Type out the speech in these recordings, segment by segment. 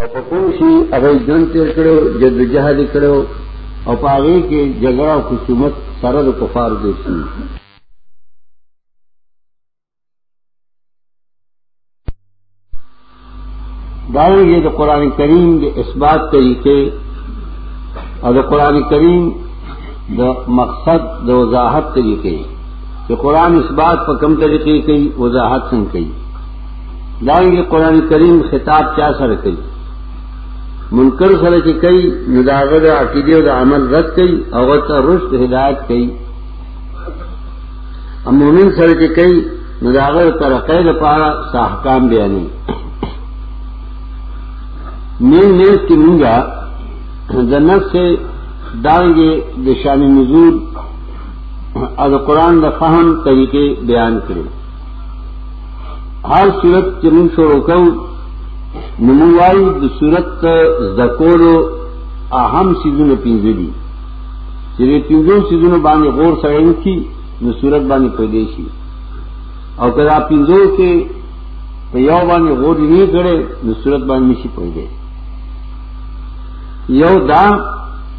او په کوم شي هغه جن تیر کړو جد جهاد کړو او په هغه کې جګړه او خصومت سره د کفار دي شي داویږي د قران کریم د اثبات طریقې او د قران کریم د مقصد د وضاحت طریقې کہ قرآن اس بات پر کم طریقے کی وضاحت سن کی دائیں گے قرآن کریم خطاب کیا سر کی منکر سر کی کئی نداغد عقیدے و عمل رد کی اوت رشد ہدایت کی امومن سر کی کئی نداغد ترقی پارا ساحکام بیانی مین نیوز کی منگا جنت سے دائیں گے دشان نزول او د قران د فهم طریقې بیان کړي هر صورت چې موږ شروع کوو نو موږ وایو د صورت ذکرو اهم سيزونه پنځه دي چې دې پنځو سيزونو باندې غور سره وکړي نو صورت باندې پیدا شي او کله پنځو کې په یو باندې غور نه کړي نو صورت باندې نشي پیدا یو دا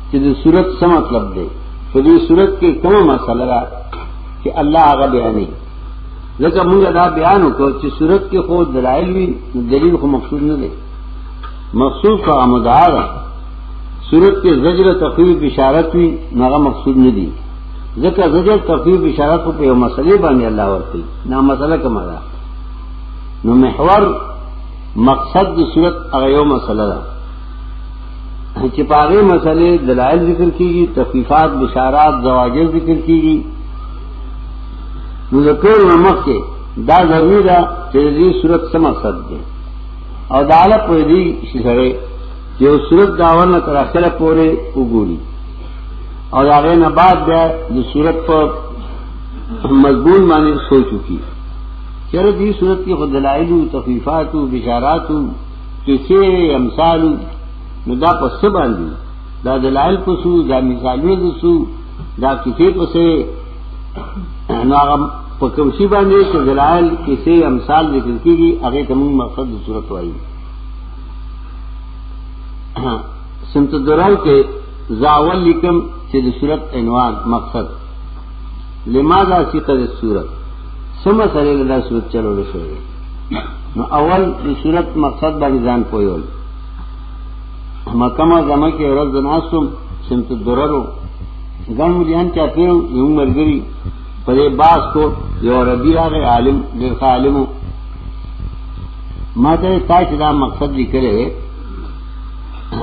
چې د صورت څه مطلب دی په دې صورت کې کومه مسله ده چې الله هغه بیانې ځکه موږ دا بیان وکړو چې صورت کې خو دلایل وي دلیل خو مقصود نه دی مقصود خو امدار صورت کې زجر تخویف بشارت وي هغه مقصود نه دی ځکه زجر تخویف بشارت په یو مسلې باندې الله ورته نه مسله کومه ده نو محور مقصد د صورت هغه یو مسله ده چې پاره مسلې دلایل ذکر کیږي تخفیفات بشارات زواجر ذکر کیږي نو د ټول مخ کې دا ضروري ده چې دې صورت سم مقصد دی او دا له په دې شي سره چې صورت داور نه تر اخره پورې وګوري او دا غي نه بعد بیا د صورت په مضمون باندې سوچو کی چیرې دې صورت کې خدلایل او تخفیفات او بشارات چې چیرې امثال نو دا په څه باندې دا دلایل په څو دا مثالونه د څو دا کیسې په څه نو هغه په کوم شي باندې چې دلایل کیسې امثال ذکر کیږي هغه ته موږ مقصد د صورت وایي سمت دراو کې زاول لیکم چې د صورت عنوان مقصد لماذا سیقه د صورت سم سره له صورت چلول شوی نو اول د صورت مقصد باندې ځان پویول مکمه زمه کې ورځ جناستم سمت دررو ګڼ مليان چا پیرو یو مرګري په دې باس کو یو ربي هغه عالم ډېر عالم ما ته تاسو دا مقصد لیکلې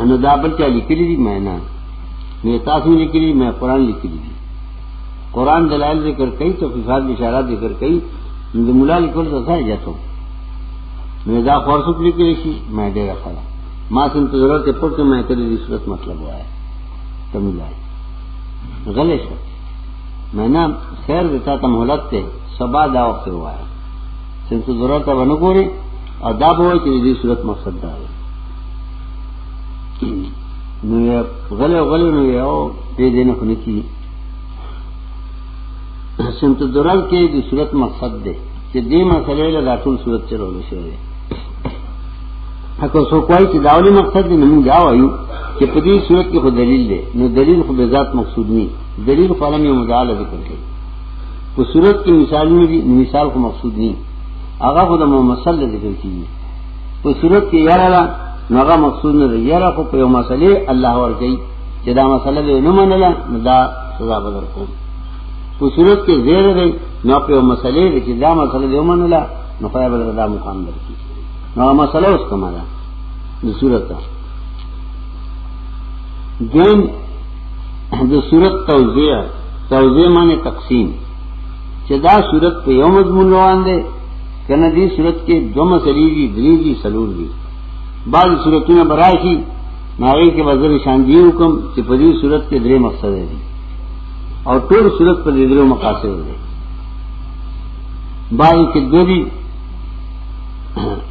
نو دا بل چا لیکلې دي مې نه نو تاسو لیکلې مې قران لیکلې دي قرآن دلائل ذکر کئی تو فساد بشارات ذکر کئی نو مولا لیکل ته ځای جاتو نو دا خورسو پلی کې شي مې ډېر خلا ما سم ته ضرورت په کې مې ته دې صورت مطلب وایي ته مولای غلې شو مې نه خیر دې ته مهلت ته سبا دا وخت وایي سم ته ضرورت ونه ګوري او دا به وایي چې دې صورت مقصد دا وایي نو غلې غلې نو یو دې دې نه خنکی سمت درر کې د صورت مقصد دی چې دې مسلې له داخل صورت سره ورو شوی دی حکو سو کوی چې داولی مقصد دې موږ دا وایو چې په دې صورت کې خو دلیل دی نو دلیل خو به ذات مقصود نه دلیل خو علم یو مدعاله ذکر کوي په صورت کې مثالونه دي مثال خو مقصود نه هغه خو د ممثل ذکر کیږي په صورت کې یاره نو هغه مقصود نه دی یاره خو په یو مسلې الله ورګي چې دا مسله دې نه منله نو دا سزا به درکوم په صورت کې زیر دی نو په مسلې دې چې دا مسله دې ومنله نو خدای به دا مقام درکړي نو مسله اوس کومه ده د صورت ده دین د صورت توزیع توزیع معنی تقسیم چې دا صورت په یو مضمون روان دی کنه دې صورت کې دوه مسلې دي درې دي سلور دي بعض صورتونه براشي ناغي کې مزر شان دی حکم چې په دې صورت کې درې مقصد دي او ټول صورت په دې درو مقاصد دي باي کې دوی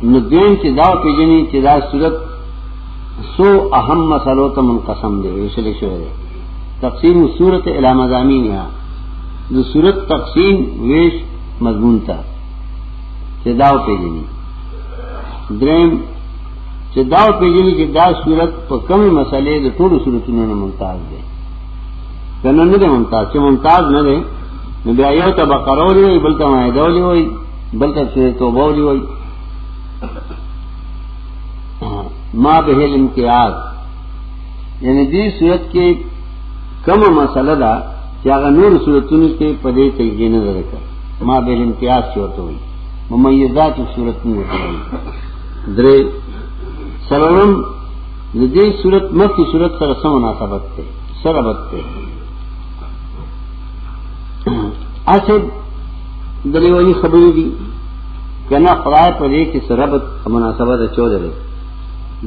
نو دین چې دا پیژني چې دا صورت سو اهم مسلو ته منقسم دی ویل شوی دی تقسیم صورت الی مزامین یا د صورت تقسیم ویش مضمون ته چې دا پیژني دریم چې دا پیژني چې دا صورت په کومې مسلې د ټولو صورتونو نه ممتاز دی کنه نه دی ممتاز چې ممتاز نه دی نو بیا یو ته بقره ولي وي بل ته مائده ولي وي بل ته سورې توبه ولي وي ما به الامتیاز یعنی دې صورت کې کومه مسله ده چې هغه نور صورتونو کې په دې تیجه نه درکړه ما به الامتیاز شورته وي ممیزات صورتونو کې درې سلام د دې صورت مخکې صورت سره سم مناسبت ده سره بد ده اسد دلیوانی خبرې دي کنا خدای په دې کې سره بد مناسبت چو ده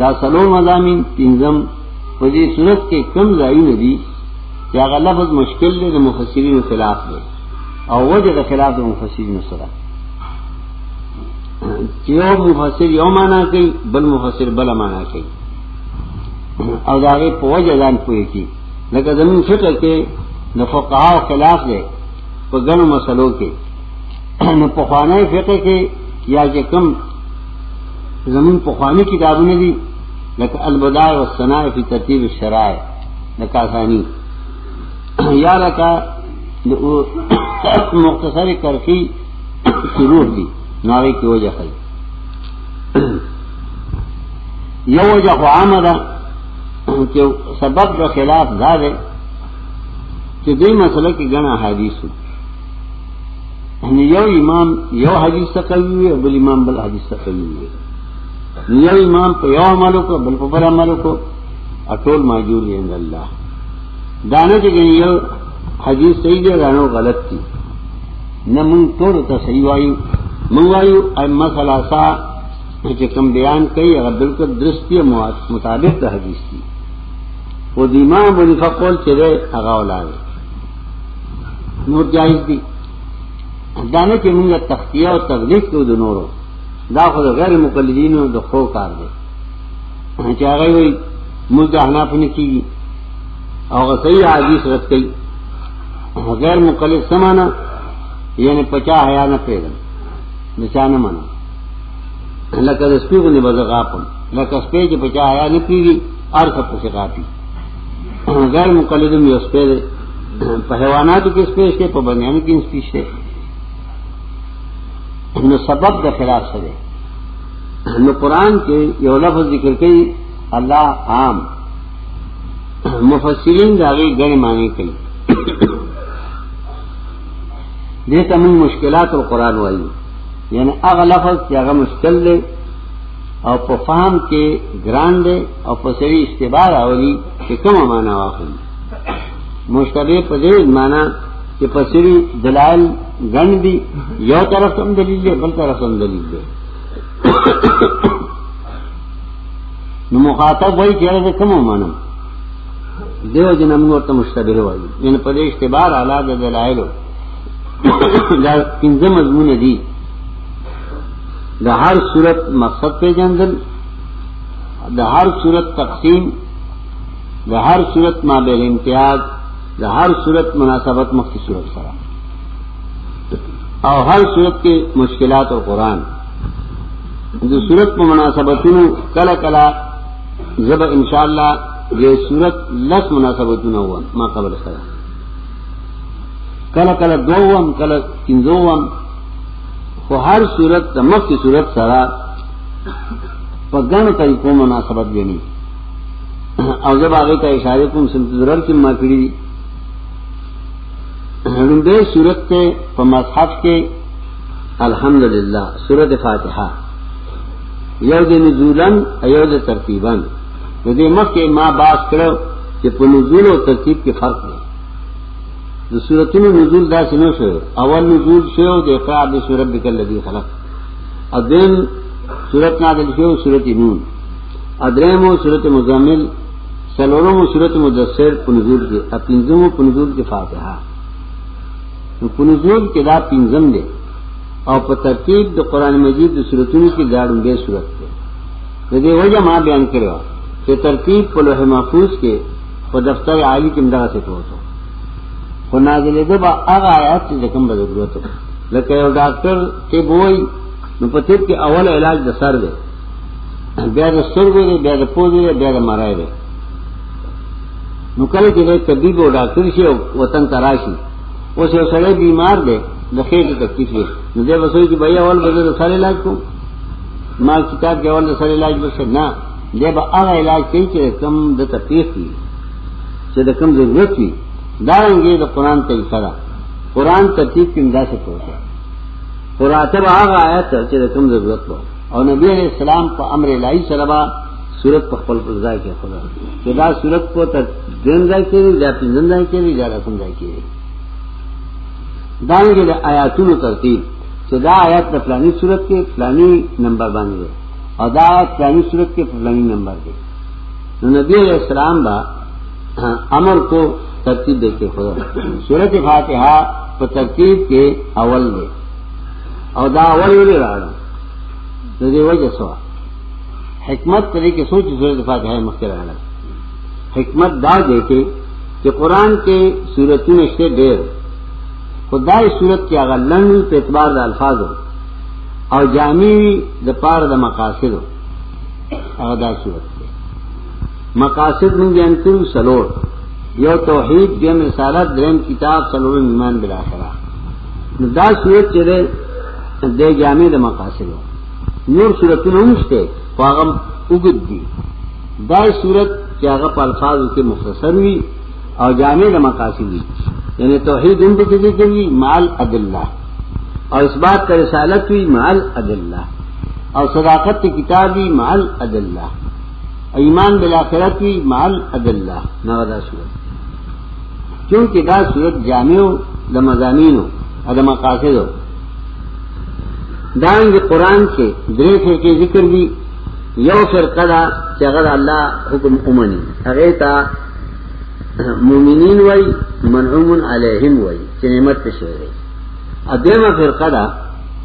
دا سلو مزامین پنځم په دې صورت کې کم ځای نه دي چې هغه لفظ مشکل دی د مفسرینو خلاف دی او وجه د خلاف د مفسرینو سره یو مفسر یو معنا کوي بل مفسر بل معنا کوي او دا غي په وجه ځان پوي کی لکه زمون فقه کې د فقها خلاف دی په ګڼو مسلو کې نو په خوانه فقه کې یا چې کم زمون په خواني کتابونه دي لکه البداع والصناع فی ترتیب الشرائع لکه اسانی یا لکه مختصر کرخی شروع دي نو هغه کې وجه خي یو وجه خو عامه ده چې سبب د خلاف دا دی چې دې مسله کې غنا حدیث یعنی یو امام یو حدیث تقوی او بل امام بل حدیث تقوی یو امام په یو عمل کو بل په بل عمل کو اټول ماجور دی عند الله دانه چې یو حدیث صحیح دی غنو غلط دی نه مونږ ټول ته صحیح وایو مونږ وایو ائمه ثلاثه چې کوم بیان کوي هغه بالکل درستی مطابق د حدیث دي او د امام ابو حنیفه قول چې ده هغه ولاله نور جایز دي دانه چې مونږ تختیه او تغلیق کو د نورو دا خو غیر مقلدینو د خو کار دی چې هغه وي موږ د حناف نه کیږي او صحیح حدیث رد کړي غیر مقلد سمانا یعنی پچا حیا نه پیدا نشانه معنا لکه د سپیغو نه بزغاپم لکه سپی چې پچا حیا نه پیږي ار څه پچا غاپي غیر مقلد یو سپی دی په حیواناتو کې سپی شته په بنیانو کې سپی شته نو سبب د خلاف سره نو قران کې یو لفظ ذکر کوي الله عام مفسرین دا غي ګڼې معنی کوي دې ته موږ مشکلات القرآن وایو یعنی هغه لفظ چې هغه مشکل دی او په فهم کې ګران دی او په سری اشتباه راولي چې کومه معنا واخلي مشتبه په دې معنا چې په سری دلایل ګڼ دي یو طرف هم دلیل دی بل طرف هم دلیل دی نو مخاطب وای چې هغه کوم مانم دیو جن موږ ورته مشتبه وای ان په دې اعتبار اعلی د دلایل دا پنځه مضمون دي د هر صورت مقصد پیژندل د هر صورت تقسیم د هر صورت ما به امتیاز د هر صورت مناسبت مخکې صورت سره او هر صورت کې مشکلات او قران د صورت په مناسبتونو کله کله زب ان شاء الله د صورت لس مناسبتونه و ما قبل سره کله کله دوم کله پنځوم خو هر صورت د مخکې صورت سره په ګڼو طریقو مناسبت غني او زب هغه ته اشاره کوم چې ضرر کې ما کړی لومبه صورت ته په مصحف کې الحمدللہ سورت فاتحہ یو د نزولن یو د ترتیبن نو دې مخکې ما باس کړو چې په نزول او ترتیب کې فرق دی د سورتونو نزول دا سينو شو اول نزول شو د اقرا د سورب بک الذی خلق اذن سورت نازل شو سورت نون ادرمو سورت مزمل سلورمو سورت مدثر په نزول کې اپنځمو په نزول کې فاتحه نو په نزول کې دا پنځم دی او په ترتیب د قران مجید د سورتونو کې دا ډېر سورت دی د دې وجه ما بیان کړو چې ترتیب په لوح محفوظ کې په دفتر عالی کې مدغه څه پروتو خو نازلې ده با هغه آیات چې کوم به ضرورت لکه یو ډاکټر ته وای نو په طب کې اول علاج د سر دی بیا د سترګو دی بیا د پوزې دی بیا د مرای دی نو کله چې طبيب او ډاکټر شي وطن تراشي اوس یو سړی بیمار دی د خېټې تکلیف دی نو دی وسوي چې بیا اول به د سره علاج کوم ما کتاب کې اول د سره علاج وشه نه دی به هغه علاج کوي چې کم د تکلیف دی چې د کم ضرورت وي دا رنګه د قران ته سره قران ترتیب کې امدا څه کوي قرات به هغه آیت چې د کم ضرورت وو او نبی علیہ السلام په امر الہی سره صورت په خپل ځای کې خدا چې دا صورت په تر دین ځای کې دی دا پنځم ځای کې دی دا رسم ځای کې دی دا نه د آیاتونو ترتیب چې دا آیات د فلاني صورت کې فلاني نمبر باندې دی او دا آیات فلاني صورت کې فلاني نمبر دی نو نبی علیہ السلام با امر کو ترتیب دے کے خدا صورت فاتحہ په ترتیب کې اول دی او دا اول ویل راړم د دې وجه سره حکمت پرې کې سوچ زړه د فاتحه مخکې راغله حکمت دا دی کې چې قران کې سورتونه شته ډېر خدای صورت کې هغه لنډ په اعتبار د الفاظو او جامع د پار د مقاصدو هغه دا صورت دی مقاصد موږ انتو سلور یو توحید دیم رسالت دریم کتاب سلور ایمان بالاخره دا صورت چې د جامع د مقاصدو نور صورتونه هم شته خو هغه وګد دي دا صورت چې هغه په الفاظو کې مختصر وي او جامع د مقاصد دي یعنی توحید هم په دې کې وي مال ادله او اثبات کا رسالت وی مال ادلہ او صداقت کتابی مال ادلہ ایمان بالآخرت وی مال ادلہ نغدا صورت چونکہ دا صورت جامع و دا مضامین و دا مقاصد و دانګ قرآن کې درې فرقې ذکر دي یو فرقه دا چې هغه الله حکم اومني هغه ته مؤمنین وای منعوم علیهم وای چې نعمت ته شوی ادمه فرقه دا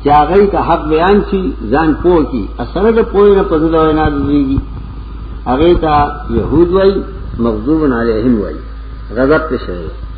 چې هغه ته حق بیان شي ځان پوه کی اثر د پوه نه پدې دا نه دیږي هغه ته يهود وای مغضوب علیهم وای غضب ته شوی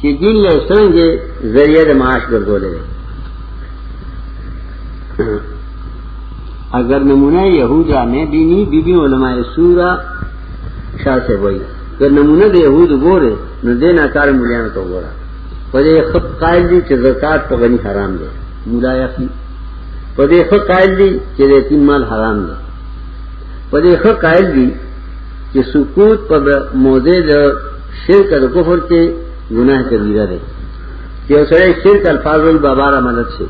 چې دین له څنګه ذریعہ د معاش ګرځولې اگر نمونه یهودا نه بینی بی بی علماء سورا شاہ سے وای که نمونه د یهود ګوره نو دې نه کار مليان ته وګوره په دې خپ قائل دي چې زکات په غني حرام دي مولا یخي په دې خپ قائل دي چې یتیم مال حرام دي په دې خپ قائل دي چې سکوت په موضع د شرک او کفر کې ګناه کبیره ده یو سره شرک الفاظ البابا را مدد شي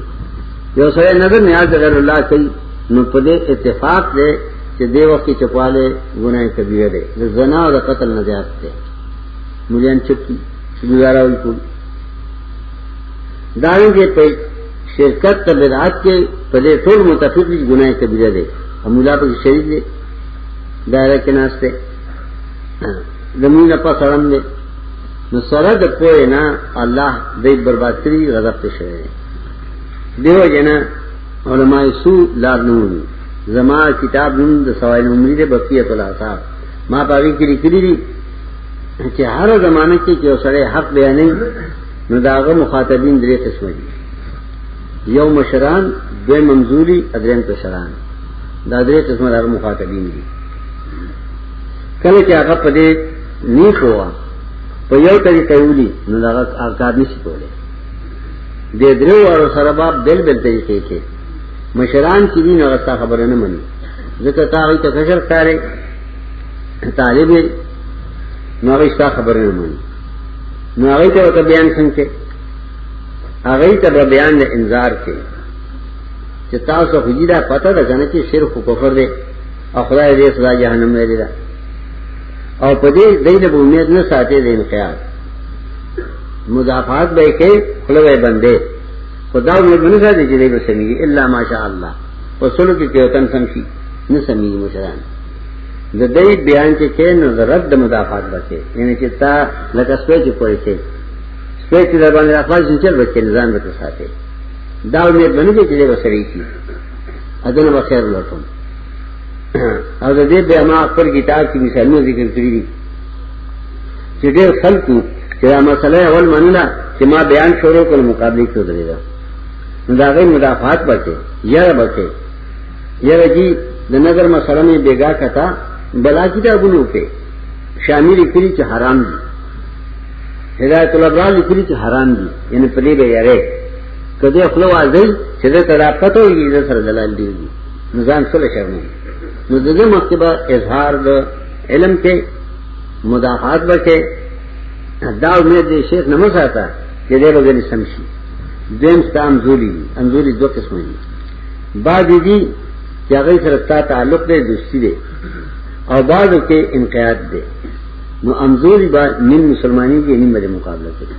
یو سره نظر نیاز غیر الله کوي نو په دې اتفاق دی چې دی وخت کې چپواله ګناه کبیره ده د زنا او قتل نه زیات ده مليان چپ کی گزارا وي کوي داوی کې په شرکت ته بدعت کې په دې ټول متفق دي ګناه کبیره ده هم مولا په شریک دي دایره کې ناشته زمينه په سلام دې نو سره د پوه نه الله دې برباد کړی غضب ته شوی دیو جنا علماء سو لار نوونی زما کتاب نوم د سوائل عمری دے بقیت الاثار ما پاگی کلی کلی دی چې هر زمانه کې چې سره حق بیانې نو داغه مخاطبین درې قسم دي یو مشران دوی منظوری ادرین کشران دا درې قسمه دغه مخاطبین دي کله چې هغه په دې نیک هوا په یو طریقې ولي نو دا کار نشي کولای د درو او سره باب بل بل طریقې کې مشران چې دین هغه تا خبره نه مني ځکه تا هغه ته فشر کاري طالب نو هغه تا خبره نه مني نو هغه ته بیان څنګه هغه ته بیان د انذار کې چې تاسو خو دې دا پته ده کنه چې شرک او کفر دی او خدای دې سزا جهنم لري دا او په دې دینه به امید نه ساتي د انقیاد مضافات به کې خلوه بندې خدا دې نه ساتي چې دې به سميږي الا ماشاء الله وصلو کې کې تن سمشي نه سميږي مشران د دې بیان کې کې نظرت د مضافات بچي یعنی چې تا لکه سوچ کوی کې سپه چې در باندې راخلاص شي چې بچی ځان به ساتي دا امید باندې چې دې وسري شي اذن به خیر لټوم او د دې به ما خپل کتاب کې مثالونه ذکر کړی دي چې ډېر خلکو چې دا مسله اول منله چې ما بیان شروع کړ مقابله کې درې دا دا غي مدافعات بچي یاره بچي یاره جی د نظر مسله مې بیګا کتا بلا کتابونو کې شامل کړی چې حرام دي هدایت الابرار لیکلی چې حرام دي یعنی په دې به یاره کدی خپل واځي چې دا ترا پته وي دا سره دلال دی نظام سره شرم نو د دې مکتبه اظهار د علم کې مداحات وکړي دا امید دی شیخ نه مساته چې دې وګړي سمشي دیم ستام زوري انزوري دوه قسم دي بعد دي چې هغه سره تعلق دی دوستي دی او بعد کې انقیاد دی نو امزوری با نیم مسلمانی کی نیم بده مقابله کړي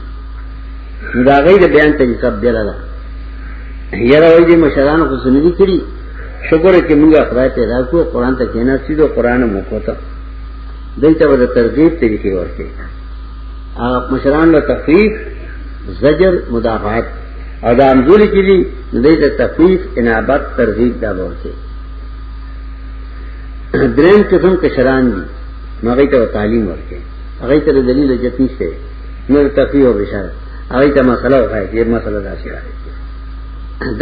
نو دا غي د بیان طریقه بیره ده یاره وای دي مشران خو سن دي کړی شکر چې موږ خدای پیدا کو قرآن ته کینا سیدو قرآن مو کوته دلته به ترغیب طریقې ورته هغه مشران له تخفیف زجر مدافعت او دا امزوری کی دی دلته تخفیف انابت ترغیب دا ورته درین قسم کشران دي هغه ته تعلیم ورکړي هغه ته دلیل جت نشته نه تفیه او بشارت هغه ته مسله وایي چې مسله دا شي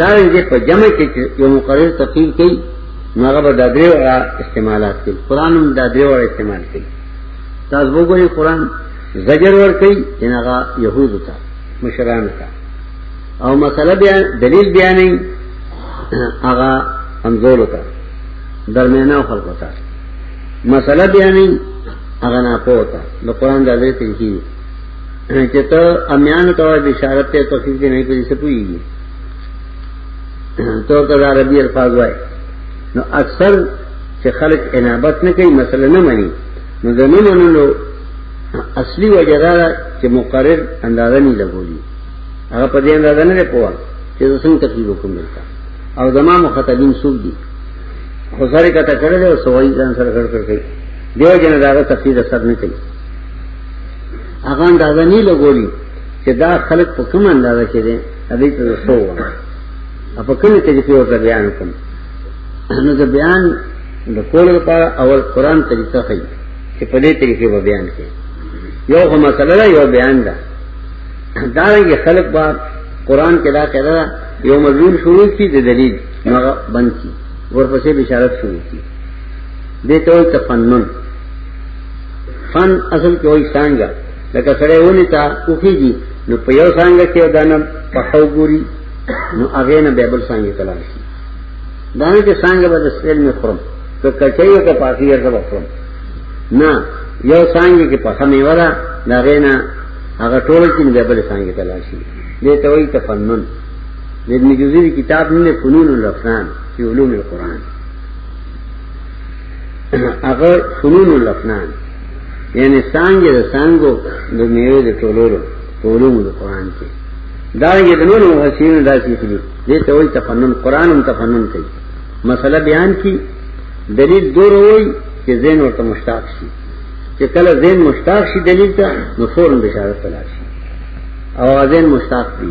دا یې په جمع کې یو مقرر تفصیل کوي نو هغه به د درې وړه استعمالات کوي قران هم د درې وړه استعمال کوي تاسو وګورئ قران زجر ور کوي چې هغه يهودو ته مشران ته او مسله بیا دلیل بیا نه هغه انزور ته درمیانه خلکو ته مسله بیانې هغه نه پوهه د قران د دې ته کی چې ته امیان کوه د اشاره ته توفیق دې نه کوي څه پويږي تو ته د عربي الفاظ وای نو اکثر چې خلک انابت نه کوي مسله نه مانی نو د نه منلو اصلي وجه دا چې مقرر اندازه نه لګولي هغه په دې اندازه نه پوهه چې څنګه تکلیف وکم دلته او زمام مخاطبین څوک دي خو سره کته کړل او سوای ځان سره کړ کړ کوي دیو جن داغه تفسیر اثر نه کوي هغه اندازه نه لګولي چې دا خلق په کوم اندازه کې دي ابي ته سو و په کومه طریقې ورته بیان کوم نو دا بیان د کول لپاره اول قران طریقه کوي چې په دې طریقې به بیان کوي یو هم مسله ده یو بیان ده دا رنګ خلق با قران کې دا کړه یو مضمون شروع کی د دلیل نغه بند کی ورپسې بشارت شروع کی دته وي تفنن فن اصل کې وي څنګه لکه سره ونی تا اوخیږي نو په یو څنګه کې دانم په خو ګوري نو هغه نه بیبل څنګه تلل شي دانه کې څنګه به سپیل می خورم ته کچایو ته پاکي ورته خورم نه یو څنګه کې په خمه ولا دا غینا هغه ټول کې بیبل څنګه تلل شي دته وي تفنن د ابن جوزی دی کتاب نوم دی فنون الافنان فی علوم القرآن هغه فنون الافنان یعنی څنګه د څنګه د میوه د ټولولو په علوم القرآن کې دا یې د نورو حسین داسې کړي دې ته وایي تفنن قرآن هم تفنن کوي مسله بیان کی دلیل دور وایي چې زین ورته مشتاق شي چې کله زین مشتاق شي دلیل ته نو فورن بشارت تلاشي او زین مشتاق دی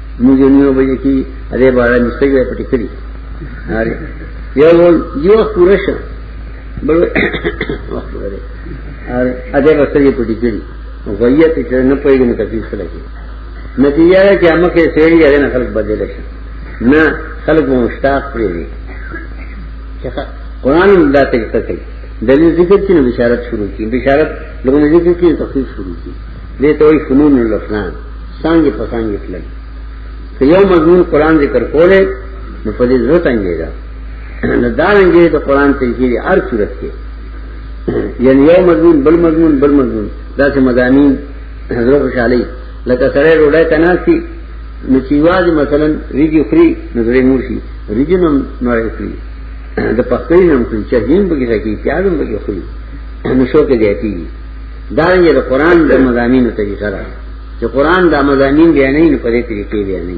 موږ یې نیو بجې کې دې بارا نشته یې پټې کړی هاري یو ول یو پوره شه بل وخت لري هاري دې بس یې پټې کړی وایې ته چې نه پېږي نو تکلیف لګي نتیجه دا چې امه کې سړي یې نه خلک بدل شي نه خلک مو مشتاق کړی دي چې قرآن دا ته کوي دلیل ذکر کی نو بشارت شروع کی بشارت لوگوں نے ذکر کی تخفیف شروع کی دې ته وي فنون الافنان څنګه په څنګه تلل که یو مضمون قران ذکر کوله نو په دې ضرورت انګیږي نو دا انګیږي ته قران تلګي هر صورت کې یعنی یو مضمون بل مضمون بل مضمون دا څه مضامین حضرت خوشالي لکه سره روډه تناسي نو چې واځي مثلا ریګي فری نو درې مور شي ریګي نو نور فری د پخې نوم کوي چې هین بګی راکی پیاډم بګی خوري نو شو کې دی دارنګه د قران د مزامینو طریقه ده چې قران د مزامین بیان نه په دې طریقې بیان نه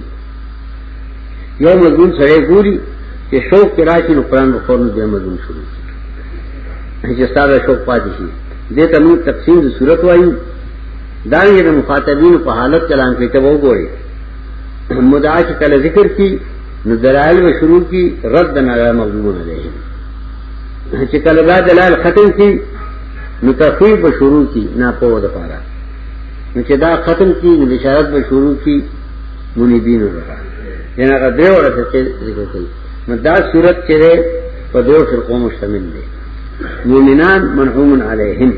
یو مضمون سره ګوري چې شوق کې راشي نو قران په فورن دې مضمون شروع چې ستاره شوق پاتې شي دې ته موږ تقسیم د صورت وایو دا یې د مخاطبینو په حالت کلام کې ته وګوري مدعا چې کله ذکر کی نو دلایل به شروع کی رد نه مضمون دی چې کله دا دلایل ختم کی نو تخویف به شروع کی نا پوه د پاره نو چې دا ختم کی نو بشارت به شروع کی منیبین ورته یعنی هغه دی ورته چې ذکر کوي نو دا صورت چې په دوه فرقو مشتمل دی مومنان مرحوم علیهم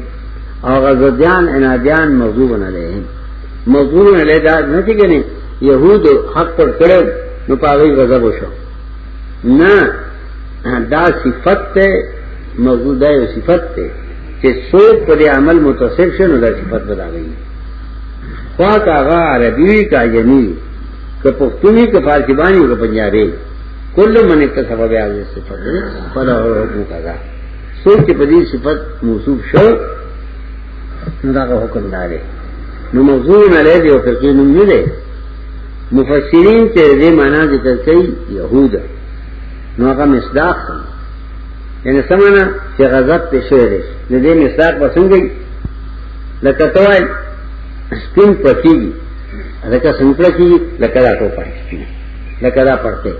او غزدیان انادیان مغضوب علیهم مغضوب علیه دا نه چې کنه يهود حق پر کړو نو پاوی غضب وشو نه دا صفت ته موضوع دا یو صفت ته چې څوک په دې عمل متصف شنو دا صفت بدلوي خوا کاغه عربي کا یمي که پښتوني که فارسی باندې که پنجابي کله منه ته سبب یې صفت پر حکم کاغه څوک چې په دې صفت موصوف شو نو دا حکم داري نو موضوع نه لري او فقې نوم نه دی مفسرین ته دې معنا ذکر کوي يهودا نو هغه مصداق دی یعنی سمانه چې غضب په شوی دی د دې مصداق وسنګي لکه توای سپین پکی لکه سنپړه کی لکه دا ټوپای لکه دا پړته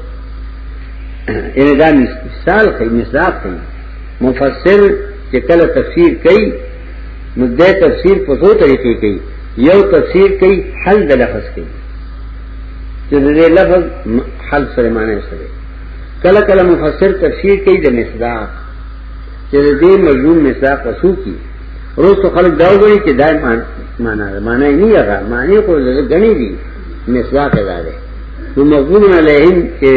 یعنی دا مثال کوي مصداق کوي مفسر چې کله تفسیر کوي نو د تفسیر په څو طریقې کوي یو تفسیر کوي حل د لفظ کوي چې د دې لفظ حل سره معنی سره کله کله مفسر تفسیر کوي د مصداق چې د دې مجموع مصداق وسو کی روز تو خلق دا وګوري چې دا معنی ده معنی نه هغه معنی خو غني دي مصداق دا ده نو مقبول علیهم چې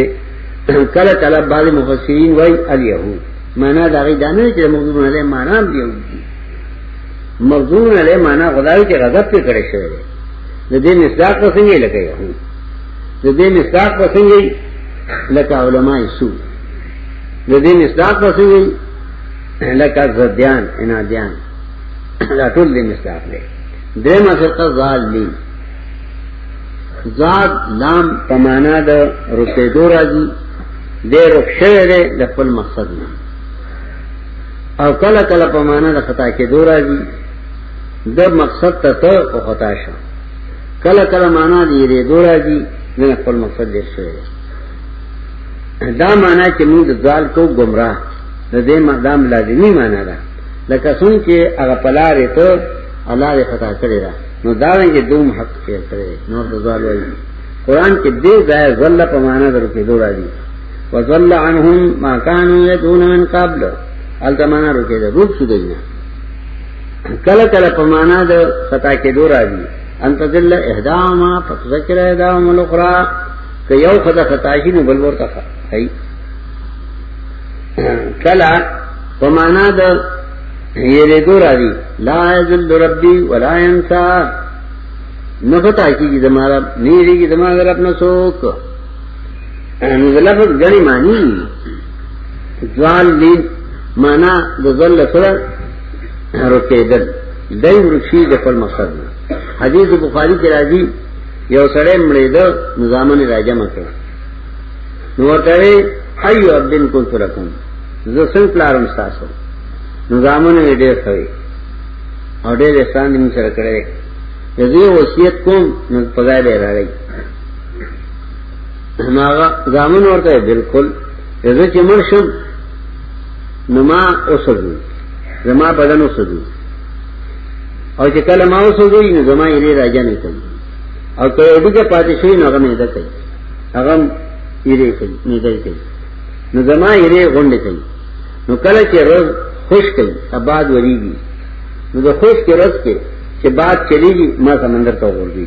کله کله بعض مفسرین وای الیهود معنا دا غي دانه چې مقبول علیهم معنا دی مقبول علیهم معنا خدای چې غضب په کړی شوی د دې مصداق په څنګه لکه یو د دې مصداق په څنګه لکه علماء سو د دې مصداق په څنګه لکه زدیان انادیان دا ټول دې مصداق دی دې مسرقه ظالمین زاد لام پمانا د رسې دو راځي دې رخصه دې د خپل مقصد نه او کله کله پمانا د خطا کې دو راځي د مقصد ته ته او خطا شه کله کله معنا دی ری دورا دی نه خپل مقصد دې شوی دا معنا چې موږ د ځال کو گمراه د دې مقدام لازمی معنا ده لکه څنګه چې هغه پلارې ته الله دې خطا کړی را نو دا رنګه دوم حق تیر کړی نو د ځال وایي قران کې دې ځای ظل په معنا درو کې دورا دی وظل عنهم ما كانوا يدعون من قبل التمنا رکه ده روپ شو دینه کله کله په معنا د خطا کې دور راځي انت ذل اهداما فذكر اهداما الاخرى که یو خدای خطا شي نو بل ورته کوي کلا په معنا د یې دور راځي لا ذل ربي ولا ينسى نه پتا کیږي زمارا نه ریږي زمارا رب نه څوک نو د لفظ غني معنی ځوال دې معنا د ځل سره روکېدل دای ورشي د خپل مقصد نه حدیث بخاری کې راځي یو سړی مړې ده نظامن راځم کړ نو ورته ایو ابن کو ترکم زه څنګه پلارم تاسو نظامن ډېر خوي او ډېر احسان دې سره کړې دې وصیت کوم نو پدای به راړی ناغا زامن ورته بالکل زه چې مړ شم نو ما اوسدو زما بدن اوسدو او چې کله ما اوسدو نو زما یې لري راځي نه کوي او که یو دغه پاتې شي نو هغه نه ده کوي هغه یې لري کوي نه ده کوي نو زما یې لري غونډه کوي نو کله چې روز خوش کوي آباد وریږي نو د خوش کې روز کې چې باد چلیږي ما سمندر ته ورځي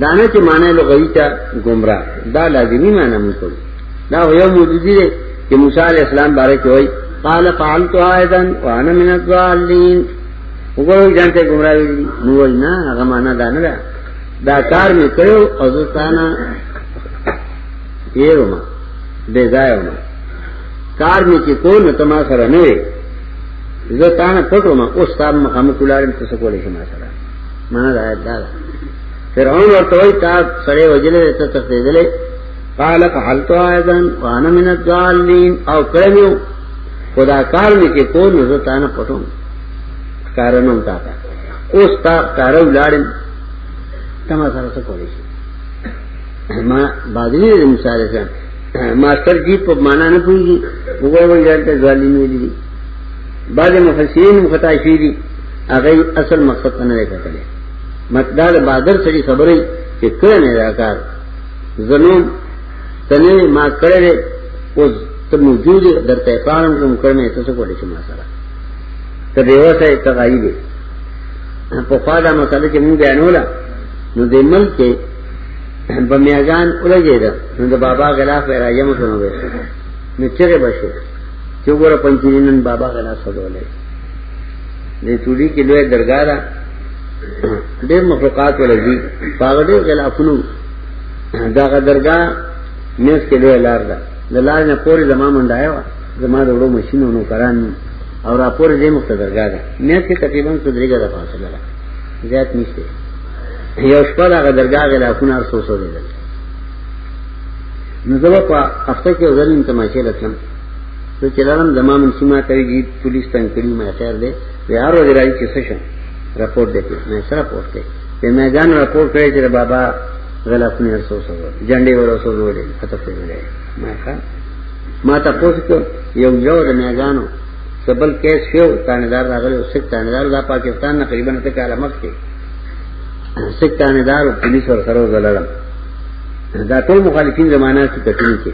دانه چې معنی لغوي ته گمراه دا لازمی معنی موږ کوو دا یو معجزه ده چې موسی علی السلام باره کې وای قال فعلت ايضا وانا من الضالين وګورئ ځان ته گمراه وي نو نه هغه معنی دا نه ده دا کار مې کړو او ځانه یېرم بے ځای وم کار مې کې کو نو تما سره نه وي زه تانه پټو ما اوس تام مخامخ ولارم څه کولای شم سره معنا دا آیت دا فرعون ورته وای تا سړی وجلې ته تخدیدلې قال فعلت ايضا وانا من الضالين او کړمیو خدا کار می کې کو نه زتا نه پټوم کارنوم تا تا اوس تا کارو لاړم تما سره څه کولی شي ما بادلی دې مثال څه ماستر جی په معنا نه پوهیږي وګورئ ورته ځوالینو دي بعض مفسرین مخطا شوی دي هغه اصل مقصد ته نه کتل مقدار بادر سړي خبرې چې کړه نه راکار زنون تنه ما کړل او ته موجود درته پالم کوم کړمه ته څه کولی چې ما سره ته به وسه ته غایي دي په خاله مسله چې موږ بیانولا نو د ملک کې بمیاګان ولګېده نو د بابا غلاف راځم شنو وې نو چیرې بشو چې وګوره پنځینن بابا غنا سولولې دې ټولي کې لوی درګاه ده ډېر مخلوقات ولدي پاغه ډېر غلافونو دا درګاه مېز کې لوی لار ده د لار نه پورې زما منډایو زما د وړو ماشينونو کران او را پورې دې مخته درګاه ده مېز کې تقریبا څو درګه ده فاصله ده زیات نشته یو شپه دا درګاه غلافونه ارسو سولې نو زه په هفته کې ورځم ته ماشه لسم څه چلارم زما من سیما کوي جی پولیس تنگ کړی ما خیر دی وی هر ورځ راځي چې څه شم رپورټ دی کې نه سره رپورټ دی په ما ځان رپورټ کړی چې بابا غلط نه رسو سو جنډې ورسو جوړې خطر ته ویلې ما ښا ما تاسو کو یو یو د میزانو سبل کیس شو تانیدار راغلی او سک تانیدار دا پاکستان نه قریبا ته کاله مخ کې سک تانیدار او پولیس ور سره ولاړم دا ټول مخالفین زمانہ څخه تکلیف کې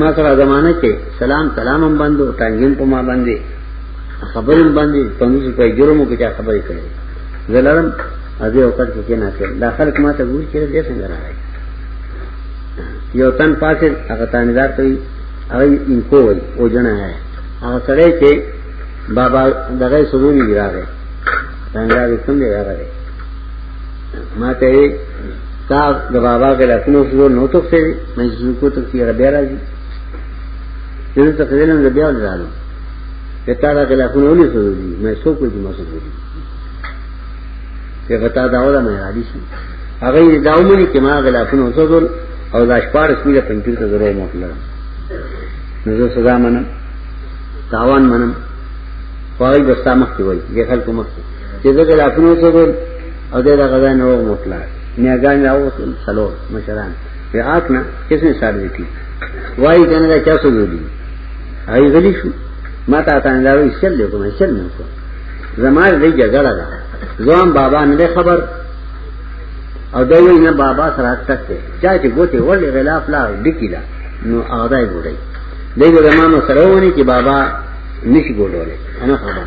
ما سره زمانہ کې سلام سلام هم بندو ټانګین په ما باندې خبرم باندې پنځه په جرمو کې چا خبرې کړې زلرم ازه وخت کې نه کړ دا خلک ما ته ګور کړي دې څنګه راغی یو تن پاسه هغه تاندار ته هغه انکو وای او جنا ہے هغه سره چې بابا دغه سرونی راغی تاندار یې څنګه راغی ما ته تا د بابا کې لاسونو شو نو ته څه مې زو کو ته کیره بیا راځي زه ته کله نه بیا ولرم ته تا دا کې لاسونو ولې شو دي مې سو کوی ما سو کوی ته غتا دا ولا مې راځي شي هغه دا ومني چې ما غلافونو وسول او دا شپار سپیره پنځیر ته ضرور مو کړل نو زه سزا منم تاوان منم خواهی بستا مختی وی دیخل کو مختی چیزا که لافنو سو او دې دا غزا نه وو مطلع نه غان راو سلو مشران په آک نه کیسه ساده دي وای کنه دا چا سو دی هاي غلی شو ما ته تا نه وی شل له کومه شل نه کو زمار دې جګړه ده زوام بابا نه خبر او دا وی نه بابا سره تک ته چا چې ګوته ورل غلاف لا ډکیلا نو اغدای ګوډای دې زمانو سره ونی چې بابا نشي ګوډوله انا خبر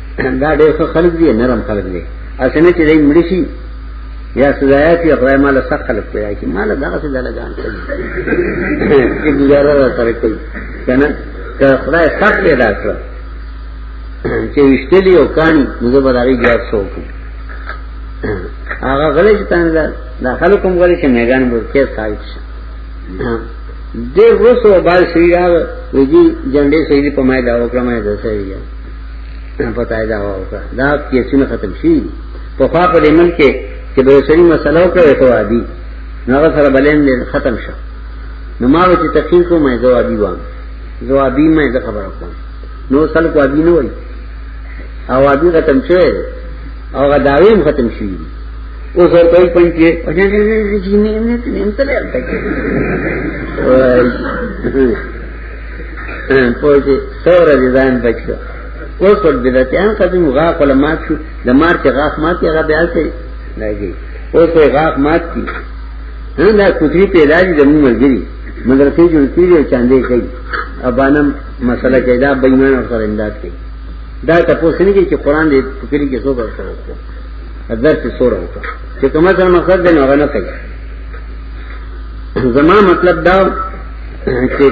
دا ډېر ښه خلک دي نرم خلک دي اسنه چې دای مړ شي یا سزایا چې خدای مال سخت خلک پیدا کی مال دا څه دلا جان کوي چې ګزاره را سره کوي کنه که خدای سخت پیدا کړ چې وشتلی او کانی موږ به دغه جواب شو کو هغه غلې چې تان دا د خلکو مغلې چې میګان ورکه ثابت شي دې وسو بال شي هغه ویجی جنډې شي په مای دا وکړه مې ده سړي پتا دا وکړه دا کیسونه ختم شي په خوا په لمن کې چې به سړي مسله وکړي ته وادي نو سره بلین دې ختم شو نو ما چې تفصیل کو مې جوابي وام جوابي مې زه خبره کوم نو سل کو ادي نه وای او ادي ختم شوی او غداویم ختم شي اوس ورته پنځه اجازه دې چې مې نه تلم تلل تک پوهې څور دي ځان بچو اوس پر بدعتيان قدم غا کول مات شو د مار کې غاخ مات یې غا بیا څه لګي اوس په غاخ مات کی نه دا کوتري پیدا دي د ملګری مدرسې جوړ کیږي او چاندې کوي ابانم مسله کې دا بېمن او سره امداد کوي دا تاسو نه کې چې قران دې فکرې کې څو برخه وکړو درس سور وکړو چې کومه څه مقصد دی نو غنه کوي زما مطلب دا چې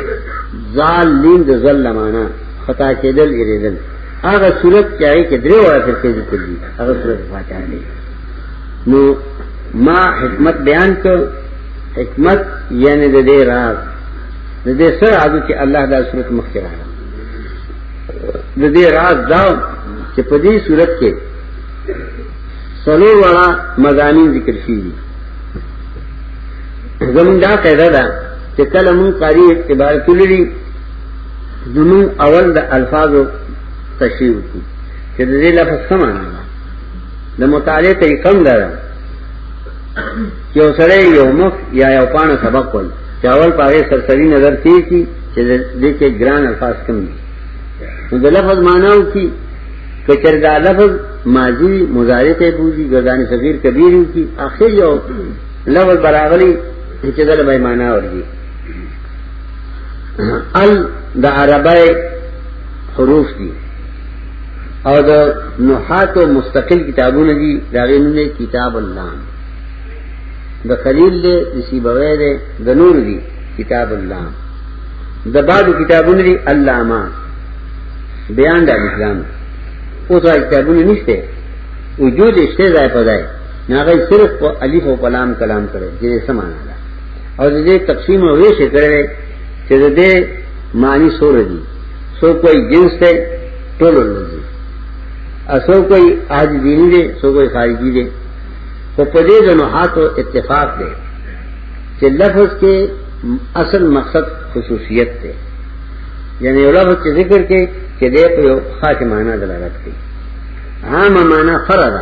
زال لین د ظلمانه خطا کېدل ګریدل هغه صورت چې هغه کې درې وړه فرقې ذکر دي هغه صورت فاتحه دی نو ما حکمت بیان کړ حکمت یعنی د دې راز د دې سره عادو چې الله دا صورت مخکې راغله د دې راز دا چې په دې صورت کې سلو وړه مزامین ذکر شي زمون دا قیده دا چه کلمون قاری اعتبار کلری زمون اول دا الفاظو تشریح کو چه دا دی لفظ سمانا دا مطالعه طریقم دا دا چه او سره یو مخ یا یو پان سبق وی چه اول پاگه سرسری نظر تیر کی چه دا دی که گران الفاظ کم دی نو دا لفظ ماناو کی کچر دا لفظ ماضی مزارع ته بوزي ګردان صغیر کبیر کی اخر یو لفظ براغلی چې دل به معنا ورګي ال د عربی حروف دي او د نحات او مستقل کتابونه دي دا غینونه کتاب الله د خلیل له اسی بوي ده د نور دي کتاب الله د بعد کتابونه دي علامه بیان د اسلام اوس کتابونه نشته وجود شته ځای په ځای ناغی صرف پا علیف و پلام کلام کرے جی سمانا دا او دے تقسیم و ویش کرے چی دے معنی سور دی سو کوئی جنس تے ٹول اللہ دی سو کوئی آج دینی دے سو کوئی خارجی دے خو پدے دنوحات و اتفاق دے چی لفظ کے اصل مقصد خصوصیت تے یعنی یو لفظ چی ذکر کے چی دے پا یو خاص معنی دلالت کی عام معنی فرا دا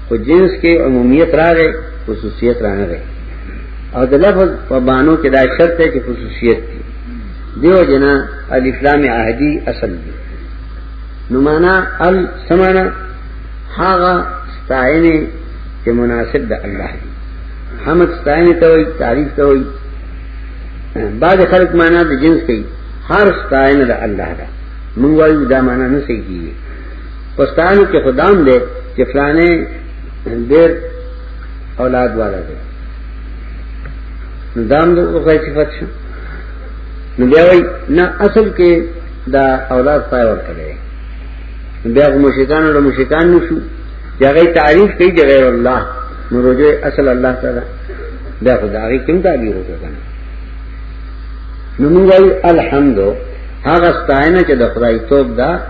په جنس کې عمومیت راغی خصوصیت راغی او د لفظ په بانو کې دا شرط دی چې خصوصیت دی دیو جنا الف لام عهدی اصل دی نو معنا ال سمانا هاغه ستاینه چې مناسب د الله دی حمد ستاینه ته وي تعریف ته وي بعد خلق معنا د جنس کوي هر ستاینه د الله ده مونږ وایو دا معنا نه صحیح کیږي پښتانه کې خدام دې چې فلانه ډېر اولاد والا دی نو دام د اوخه صفات شو نو بیا وای نه اصل کې دا اولاد پای ور کړی بیا کوم شیطان له مشکان نشو هغه تعریف کوي د غیر الله نو روزه اصل الله تعالی دا خدای کوم تعبیر وکړه نو موږ الحمد هغه ستاینه چې د خدای توپ دا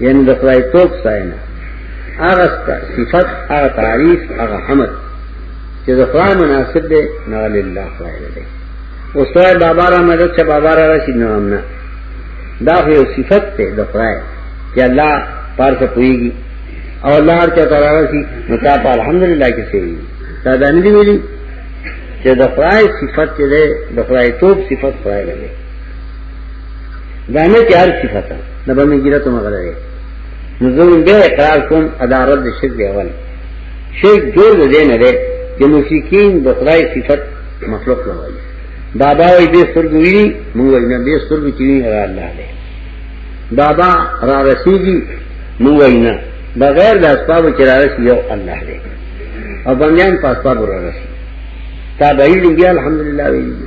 یعنی د خدای توپ ساینه هغه صفت هغه تعریف هغه حمد چې د خدای مناسب دی نه لله خدای دی او سوای بابا را مدد چې بابا را راشي نه امنا دا یو صفت ته د خدای چې الله پار څه پويږي او لار چې تر راشي نو تا په الحمدلله کې سي دا د نه دی ویلي چې د خدای صفت دې د خدای توپ صفت خدای دی دا نه چې هر صفت نه به مګیرته مغره نو زه به اقرار کوم ادارت د شرک دی اول شرک جوړ دی نه دی چې مشرکین د خدای صفت مخلوق نه وایي بابا وي به سترګو ویني موږ نه به سترګو چې ویني هغه الله دی بابا را رسیږي موږ نه بغیر د اسباب چې را رسي یو الله دی او بنیان په اسباب را رسي تا به یې الحمدلله ویلي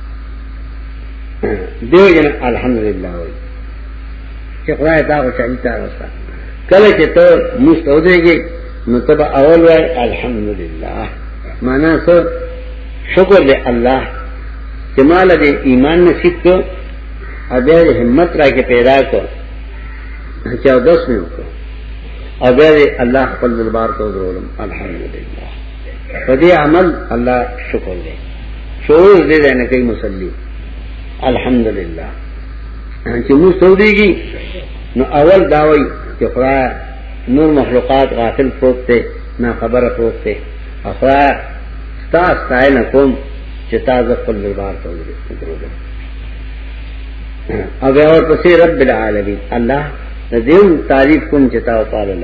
دیو جن الحمدللہ وای چې خدای تا کو چالي تا وستا کله چې ته مستو دیږي نو تب اول وای الحمدللہ معنا څه شکر دې الله چې مال دې ایمان نصیب کو او بیا همت راکې پیدا کو چې او دس مې وکړو او بیا الله خپل دربار ته ورولم الحمدلله په دې عمل الله شکر دی شعور دې نه کوي مصلی الحمدلله چې موږ سودېږي نو اول داوي چې خدای نور مخلوقات غافل پروت دی نه خبره پروت دی اخرا ستا ستای نه کوم چې تاسو خپل دربار ته ورسېږئ او بیا ورپسې رب العالمین الله دې تعریف کوم چې تاسو پالل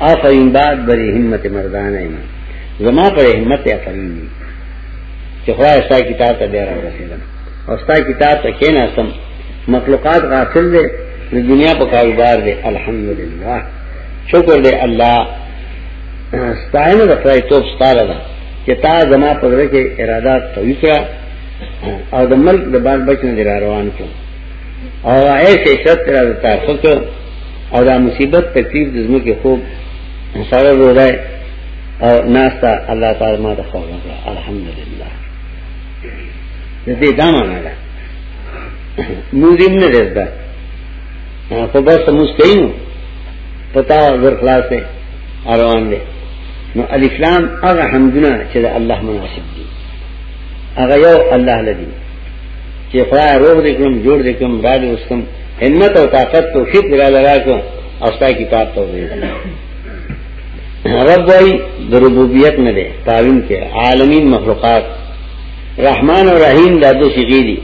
آفرین بعد بری همت مردانه ایم زما پر همت آفرین دی چې خدای ستا کتاب ته بیا راغسیدم او ستا کتاب ته کېناستم مخلوقات غافل دي د دنیا په کاروبار دي الحمدلله شکر دې الله ستاینه د خدای توپ ستاره ده چې تا زما په ورکه اراده تویکا او د ملک د باغ بچنه دی روان کړ او ایسه شرط را دتا فکر او دا مصیبت تکلیف د زمکه خوب سره روړای او ناستا الله تعالی ما ته خوړه الحمدلله دې دا معنا ده موزیم نه درځه خو بس مستعینو پتا ور خلاص دی روان دی نو الاسلام هغه حمدونه چې الله مناسب دي هغه یو الله لدی چې خدای روح دې کوم جوړ دې کوم راځي اوسم همت او طاقت تو فکر را لگا کو او ستا کتاب تو دې رب وای د ربوبیت نه ده تعاون کې عالمین مخلوقات رحمان او رحیم د دې شګې دي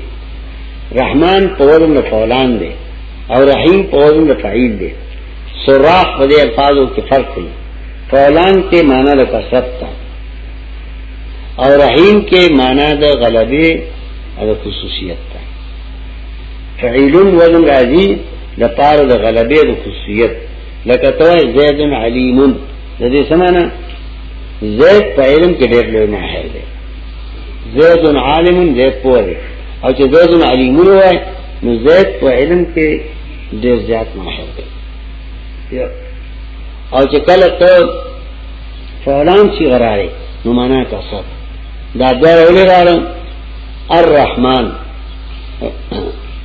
رحمان په وزن د فعلان دی او رحیم په وزن د فعیل دی سراح په دې الفاظو کې فرق دی فعلان کې معنی د کثرت ده او رحیم کې معنا د غلبه او خصوصیت ده فعیل وزن راځي د پار د غلبه او خصوصیت لکه توه زید علیم د دې سمانه زید په علم کې ډېر لوی ماهر دی زید عالم زید پوهه او چې زید علیم وای نو زید په علم کې ډېر زیات ماهر دی او چې کله ته فعلان سی غراره نو معنا کسر دا دوار اولی راره الرحمن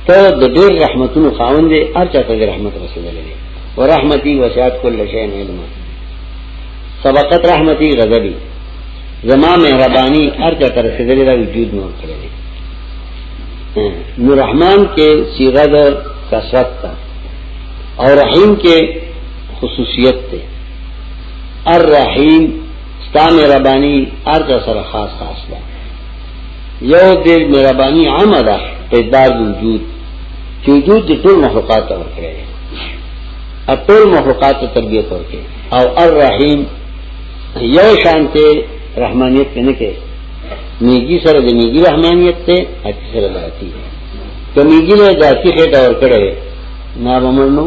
ته د ډېر رحمتونو خاوند دی هر چا ته رحمت رسېدلی دی ورحمتي وسعت كل شيء علما سبقت رحمتي غضبي زما مهرباني هر چا ته رسېدلی دا وجود نور کړی دی نو رحمان کې صيغه د کثرت او رحیم کې خصوصیت ته الرحیم ستا مهرباني ارته سره خاص خاص ده یو دې مهرباني عامه ده په دار وجود چې وجود د ټول مخلوقات ورکړي ټول مخلوقات ته تربیت ورکړي او الرحیم یو شانته رحمانیت نه کوي نیږي سره د نیږي رحمانیت ته اتی سره ذاتی کمیږي له ذاتی خټه ورکړي نه بمنو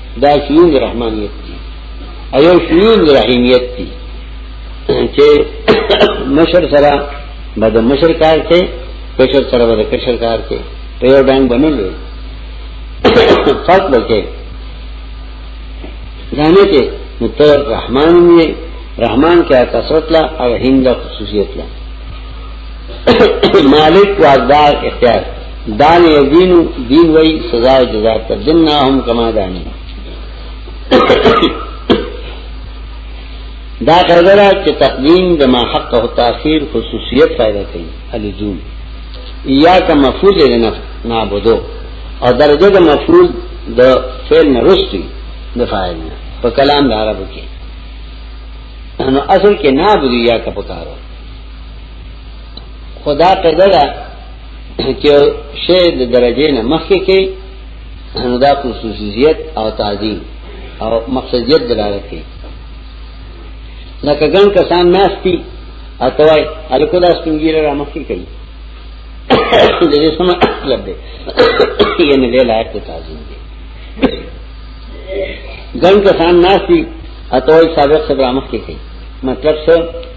دا شیوز رحمانیت دی ایو شیوز رحیمیت دی چې مشر سره بد مشر کار ته کشر سره بد کشر کار ته په یو ډنګ بنل فرق وکړي ځانه کې متور رحمان یې رحمان کې کثرت لا او هند خصوصیت لا مالک واردار اختیار دان دین دین وای سزا او جزا ته دنا هم کما دانی دا قدره چې تقدیم د ما حق او تاخير خصوصیت پیدا کوي الزوم یا کا مفعول لنا نعبدو او درجه د مفعول د فعل نه رستی د فاعل نه په کلام د عربو کې نو اصل کې نعبدو یا کا پکارو خدا قیده دا چې شی د درجه نه مخکې کې نو دا خصوصیت او تعظیم او مقصدیت دلالت کوي لکه ګن کسان ناشتي اتوای الکو دا سپینګیره را مخکې کوي د دې سم مطلب دی یعنی له لایق ته تعظیم دی ګن کسان ناشتي اتوای سابق سره مخکې کوي مطلب څه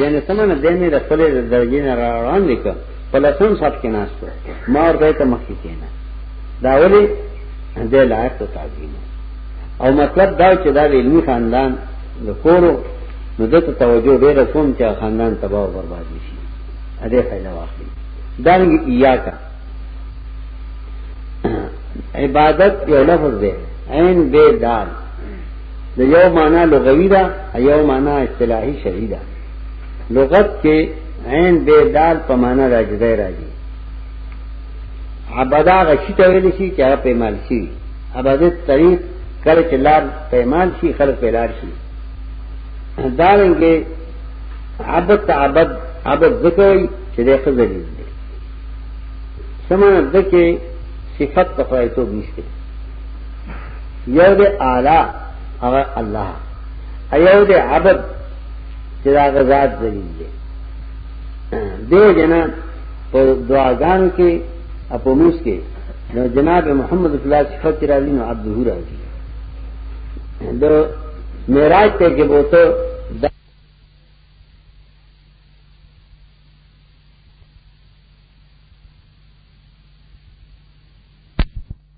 یعنی سمنه دې مې د خپل درجه نه روان لیک په لسم صف کې ناشته ما ورته ته مخکې کېنه دا ولې دې لایق ته تعظیم او مطلب دا چې دا علمي خاندان د کورو نو دته توجه ډېر کوم چې خاندان تباہ او برباد شي ا دې فائدہ واخلي دا رنګ یا کا عبادت یو لفظ دی عین بے دال د یو معنا لغوی ده یو معنا اصطلاحي شرعي ده لغت کې عین به دال په معنا راځي دی راځي عبدا غشي ته ویل شي چې هغه پیمال شي عبادت طریق کله چې لار پیمال شي خلق پیلار شي دارنګه عبد تعبد عبد ذکر چې د خزل دي سمانه ذکر صفت په خدای ته نشته یو دې اعلی هغه الله ایو دې عبد چې دا غزاد ذلیل دی دې جنا په دعاګانو کې اپو موس کې نو جناب محمد صلی الله علیه وسلم راځي نو عبد هو راځي د معراج ته کې بوته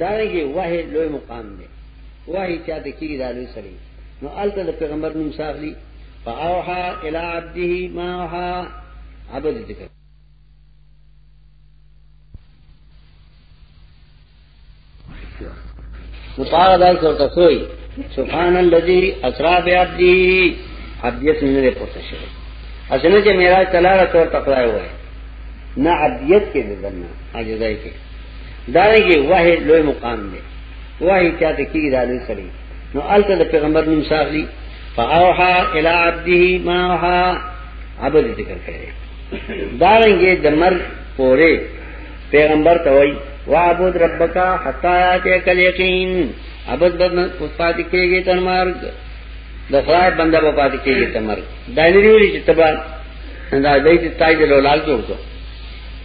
دارنګي وه لوی مقام دی وه چاته کیږي دا لوی سړي نو الته د پیغمبر نوم ساخلی فاوحا الى عبده ما وحا عبد ذکر نو پاغه دای څو تاسو سبحان الذي اسرا بعبده عبدیت نه پورته شوی اسنه چې معراج تلاله تور تقلای وای نه عبدیت کې دنه عاجزای کې دارنګي وحي لوی مقام دی وحي چاته کیږي دا لوی سړي نو الته د پیغمبر نوم ساخلی فاوحا الى عبده ما وحا عبد ذکر کړي دارنګي د مر پوره پیغمبر ته وای وعبد ربک حتا یاتیک الیقین عبد بدن پاتې کېږي تر مرګ د خدای بنده په پاتې کېږي تر مرګ دا نه دی چې تبا دا دې تاج له لال جوړ کړو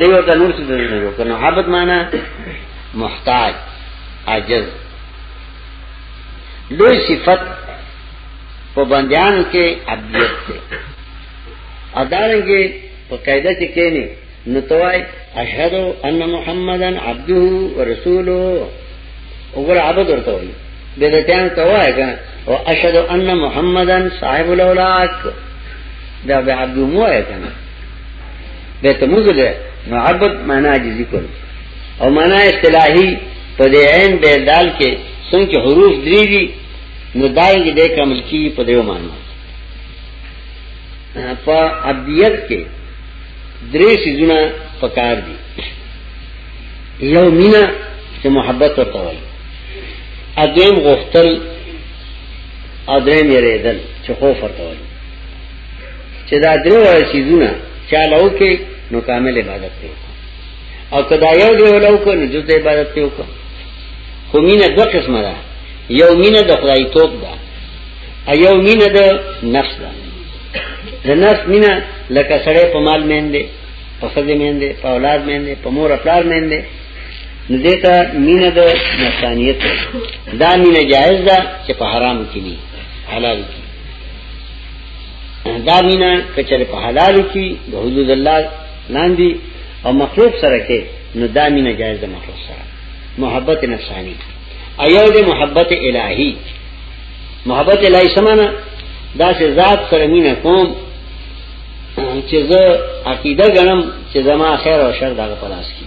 دی ورته نور څه نه جوړ کنه حبت معنا محتاج عجز لوی صفت په بندیانو کې عبدیت ده ادارنګي په قاعده کې کېنی نو توای اشهد ان محمدن عبده ورسوله وګور عبد ورته وایي بدعتان توای کنه او اشهد ان محمدن صاحب الاولاک دا به عبد مو کنه بیت موزه ده نو عبد معنا عجزی کول او معنا اصطلاحی په دې عین به دال کې څنګه حروف درې دي نو دای دې کمل کی په دې معنا په عبدیت کې درې سيزونه پکار دي یو مینا چې محبت ورته وایي اګیم غختل ادریم یریدل چې خوف ورته وایي چې دا درې وړه چیزونه چاله وکي نو کامل عبادت دی او کدا یو دی ولو کو نو جزء عبادت دی وکړه خو مینه دوه قسمه ده یو مینه د خدای توپ ده ایو مینه د نفس ده د نفس مینه لکه سړی په مال مین دی په خځه مین دی په اولاد مین دی په مور خپل مین دی نو دیتا مینه د نفسانیت دا مینه جایز ده چې په حرام کې نه حلال کې دا مینا کچر په حلال کی د حدود الله لاندې او مخلوق سره کې نو دا مینا جایز ده مخلوق سره محبت نفسانی ایو دې محبت الہی محبت الہی سمانا دا چې ذات سره مینا کوم چې زه عقیده غنم چې زما خیر او شر دغه پلاس کی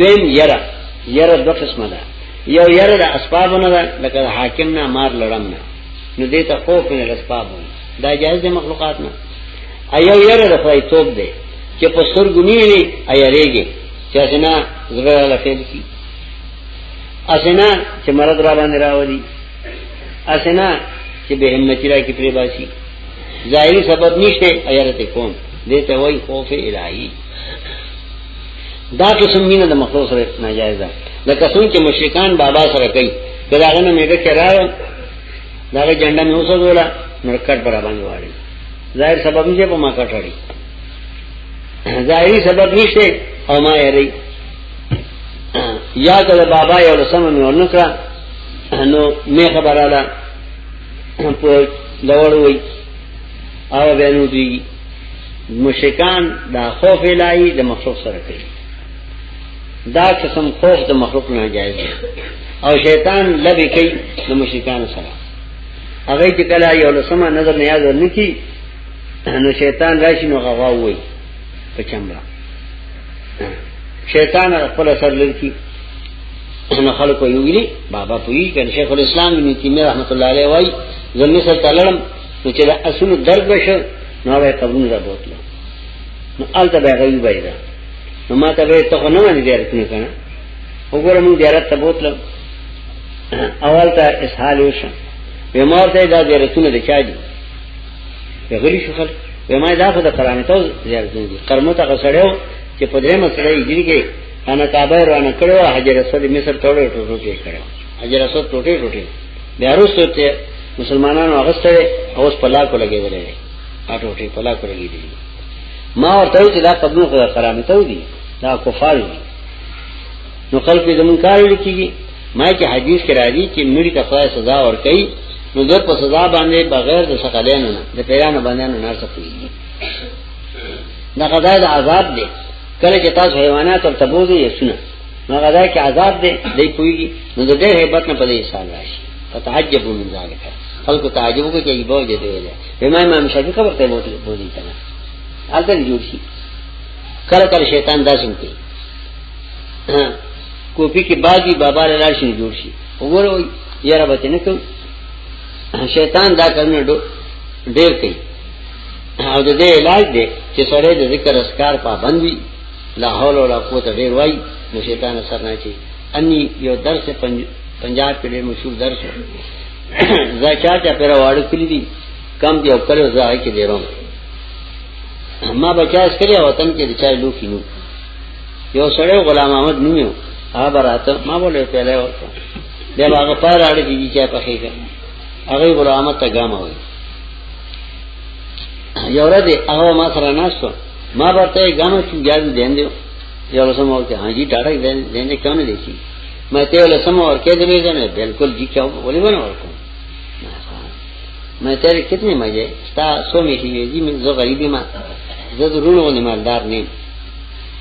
دین یره یره دو قسمه ده یو یره د اسباب نه ده لکه حاکم نه مار لړم نه نو دې ته خوف نه اسباب دا جایز دي مخلوقات نه ایو یره د خدای توپ دی چې په سرګونی نه ایریږي چې اسنا زړه لا فعل کی اسنا چې مرض را باندې راوړي اسنا چې به همت را کی پری باسي ظاهری سبب نشته ایرته کوم دې ته وای خوف الهی دا قسم مینه د مخلوق سره ناجایز ده لکه څنګه چې مشرکان بابا سره کوي دا هغه نه میګه کرا دا هغه جنډه مې اوسه ولا مرکټ پر باندې واړي ظاهر سبب یې په ما کټړي ظاهري سبب نشته او ما یې ری یا کله بابا یو لسم مې ورنکړه نو مې خبراله په لوړ وای او بینو دی مشکان دا خوف الہی د مخلوق سره کوي دا قسم خوف د مخلوق نه جایز دی او شیطان لبی کوي د مشکان سره هغه چې کله یو لسمه نظر نیاز ورنکی نو شیطان راشي نو غوا وای په چمړه شیطان خپل سر لرکی نو خلکو یو ویلي بابا پوي کړي شیخ الاسلام ابن تیمیه رحمت الله علیه وای زمي سره تللم نو چې دا اسونو درد بشه نو هغه قبرونه را بوتلو نو آلته به غوی بایدا نو ما ته به ته خو نه باندې زیارت نه کنه وګوره موږ زیارت ته بوتلو اول ته اسهال وشم به مور ته دا زیارتونه د چا دي به غلی شو خلک به ما دا خو د قران ته زیارت نه دي قرمو ته غسړیو چې په دې مسله یې جری کې انا کعبه روانه کړو حجر اسود مصر توړو ټوټو کې کړو حجر اسود ټوټه ټوټه بیا وروسته ته مسلمانانو هغه سره اوس په لاکو لګېدل دي اټوټه په لاکو لګېدل ما ورته چې دا قبول خو کرامت و دي دا کفار دي نو خلک زمون کار لیکيږي ما چې حدیث کې راځي چې مړي ته خدای سزا ور کوي نو د په سزا باندې بغیر د سقلین نه د پیران باندې نه نه سپوي دا غدا د عذاب دی کله چې تاسو حیوانات تر تبوزي یې سنت نو غدا کې عذاب دی دی کوي نو د دې هیبت نه پدې انسان راشي فتعجب من ذلك خلق تعجب کو چې یبو دې دی ویل بما امام شافعي خبر ته موت بوزي کنه حالت جوړ شي کله کله شیطان داسم کوي کوپی کې باجی بابا لاله شي جوړ شي وګوره یاره به نه کوي شیطان دا کارونه ډېر کوي او د دې علاج دی چې سړی د ذکر اسکار پابند وي لا حول ولا قوت ډیر وای نو شیطان سر نه چی انی یو درس پنجاب کې ډیر مشهور درس زچا چا پر واړ کړی دي کم دی او کله ځای کې دی روم ما بچا اس کړی وطن کې د چای لوکی نو یو سړی غلام احمد نوم یو هغه براته ما بوله پیله ورته دی هغه پار اړ دي چې په خېګه هغه غلامه ته ګام وای یو ورځ هغه ما سره ناشته ما ورته غاڼو چې ګاډي دیندو یو لسم ورکه ها جی ټاټا دیندې کم نه دیسی ما ته یو لسم ورکه دې نه ځنه بالکل جی کیو ولې ونه ورکو ما ته کتنی مجه ستا سو می شي جی من زو غریبی ما زه درونو نه مالدار نه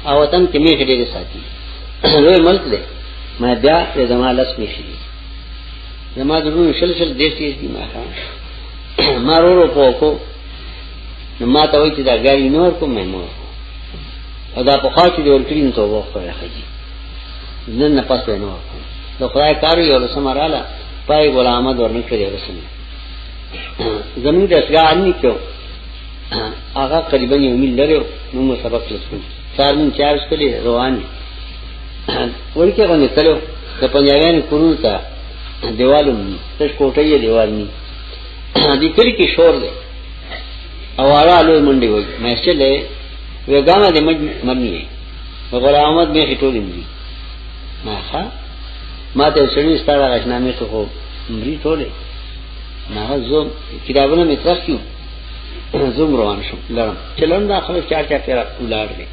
او وطن کې می خېډې ساتي لوی ملک دی ما بیا ته زما لس می شي زما درونو شل شل دیش دیش دی ما ما رو رو پوکو نو ما ته وایي چې دا ګاډي نور کوم مهمور او دا په خوا کې ډول کړی نو توبه وکړه خجی نن نه پس نو نو خدای کار یو لسم رااله پای غلام دور نه کړی رسم زمون د اسګا انی کېو هغه قریبا یو مل لري نو مو سبق لسکو سار مون چار شپلې روان ورکه غنې تلو د پنځاګان کورو ته دیوالو ني تش کوټه یې دیوال ني دې کلی کې شور دی او هغه لوی منډي وای مې چلې وګانه دې مرني غلام احمد به ټولې دي ما ښا ما ته سړي ستاره غشنامې ته خو مري ټولې ما زو کتابونه مې ترخ کیو زوم روان شو لرم چلن دا خلک چار چار تیرا ولار دي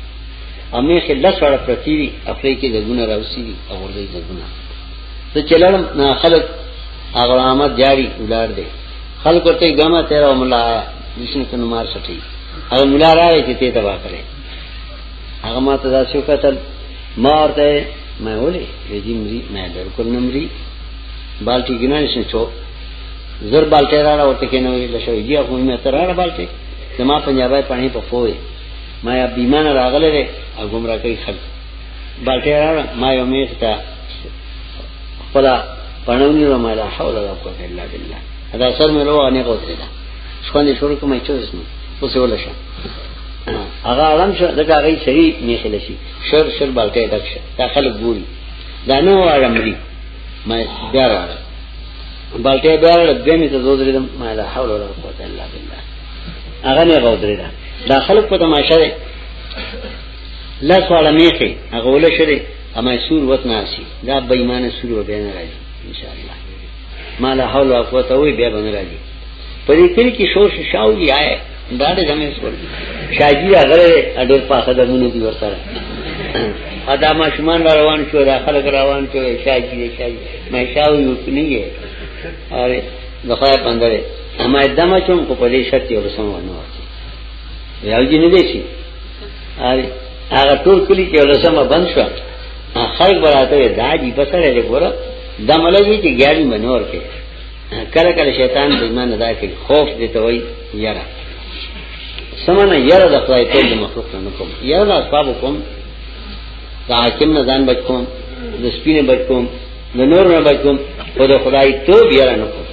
امې خې لس وړه پرتی دي افرې کې دګونه راوسی دي او ورځي دګونه ته چلن خلک هغه آمد جاری ولار دي خلق ته ګما تیر او مولا دشن کنه مار سټي هغه مولا راوي چې ته تبا کړې هغه ما ته دا شو قتل ما ورته مې ولې رجی مري مې بالکل نه مري بالټي ګنان شي چو زر بالټي راړه ورته کې نه وي لښوي دی هغه مې تر راړه بالټي زما پنجابای پانی په فوې ما یا بیمان راغله او گمراه کوي خلک بالټي راړه ما یو میخته خپل پنونی و ما لا حول ولا قوت الا بالله دا سر مې روغه نه غوته ده شپه شروع کومه چې وسنو اوس ولشه هغه عالم شو دغه غي شری میخل شي شر شر بالټه دک شه دا خلک ګوري دا نو عالم لري ما بیا راغله بالټه بیا راغله دمه ته زو درې ما لا حول ولا قوت الا بالله هغه نه غو درې دا خلک په تماشه لس والا میخه هغه ول شری اما سور وت ناسی دا بېمانه سور و بیا نه راځي ان شاء الله ما لا حول ولا قوت وی بیا باندې راځي په دې کلی کې شور شاو دی آئے دا دې زمې سور شاجی هغه اډر پاسه د مونږ دی ورته ادا ما شومان را روان شو دا خلک روان شو شاجی دې شاجی مې شاو یو نه یې اره دخوا پندره اما دمه چون کو په دې شرط یو سم ونه ورته یو جن دې شي اره هغه ټول کلی کې ولسمه بند شو خلک براته دا دی بسره له ګوره د ملګری چې ګیاري منور کې کله کله شیطان د ایمان ادا کوي خوف دې ته وای یاره سمنه یاره د خدای ته د مخلوق نه کوم یاره د اسباب کوم د حاکم نه ځان بچ کوم د سپینه بچ کوم د نور نه بچ کوم او د خدای ته یاره نه کوم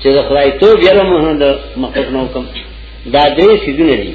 چې د خدای ته یاره مونږ د مخلوق نه کوم دا درې سيزونه دي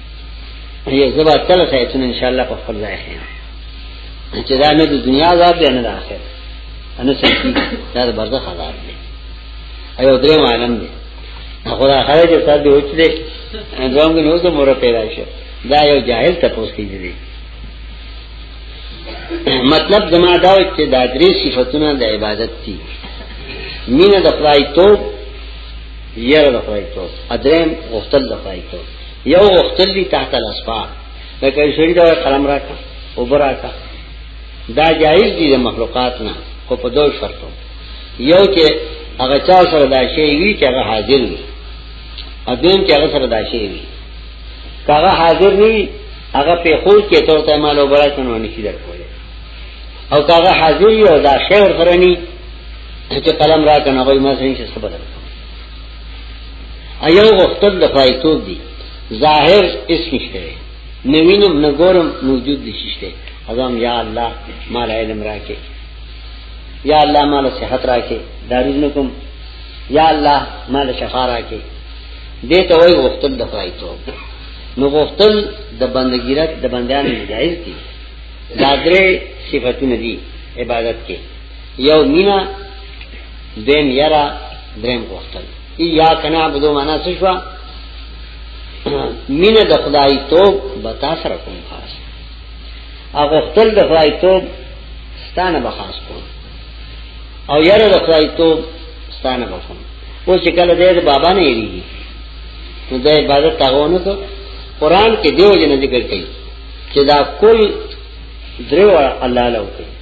یې زبا تل سایتونه ان شاء الله په خپل ځای خیر چې دا نه د دنیا عذاب دی نه د آخرت انا سکی دا د برزخ عذاب دی ایو درې معلوم دی خدا خره چې سر دی اوچ دی دوام کې نو ته مور پیدا شو دا یو جاهل تپوس کیږي مطلب زما دا و چې دا درې صفاتونه د عبادت دي مینه د خدای توب یره د خدای توب ادریم غفتل د خدای توب یو وختل دی تحت الاسفا لکه شری دا قلم راکا او براکا دا جایز دی د مخلوقات نه خو په دوه شرطو یو چې هغه چا سره دا شی وی چې هغه حاضر وي اذن چې هغه سره دا شی وی هغه حاضر نه وي هغه په خو کې تور ته مال او برکت نه نشي درکول او هغه حاضر وي او دا شی ورغرني چې قلم راکنه غوي ما سره څه خبره ایو غفتل د فایتوب دی ظاهر اس نشته نوینم نګورم موجود دي شته اعظم یا الله مال علم راکې یا الله مال صحت راکې دارونه کوم یا الله مال شفا راکې دې ته وای غفتل د فایتوب نو غفتل د بندګیرت د بندیان جایز دي دا درې صفاتونه دي عبادت کې یو مینا دین یرا دریم غوښتل یا کنا عبدو معنا څه شو مینه د خدای توب به تاسو را کوم خاص هغه خپل د خدای توب ستانه به خاص کوم او یره د خدای توب ستانه به کوم او چې کله دې بابا نه یریږي نو د عبادت هغه نه کو قران کې دیو جن ذکر کوي چې دا کل درو الله له کوي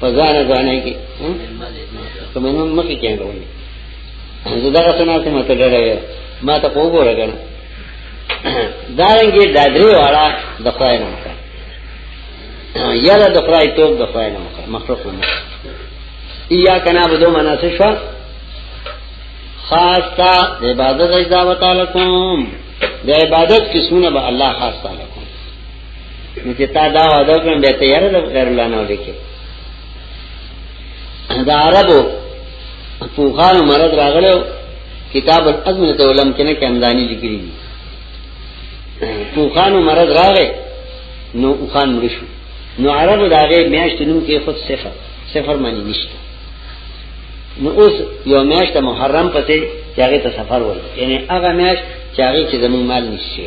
پزانه ځانه کې کومه نو مخې کې راوړي زه دا څنګه ته ماته ډېرې ما ته کوو راغله دا رنګه د درې واړه د خدای نه مخه یاره د خدای توب د خدای نه مخه مخلوق نه یا کنا بدو مناسه شو خاص تا د عبادت اجازه وتعالى کوم د عبادت قسمونه به الله خاص تعالی نو چې تا دا وعده کړم بیا ته یاره د غیر الله نه ولیکې دا عربو پوخانو مرض راغلو کتاب الازم ته علم کې نه کمدانی لیکلي دي پوخانو مرض راغې نو اوخان مړ شو نو عربو دا غي میاشت نوم کې خود صفر صفر معنی نشته نو اوس یو میاشت محرم پته چې هغه ته سفر وایي یعنی هغه میاشت چې هغه کې زمون مال نشي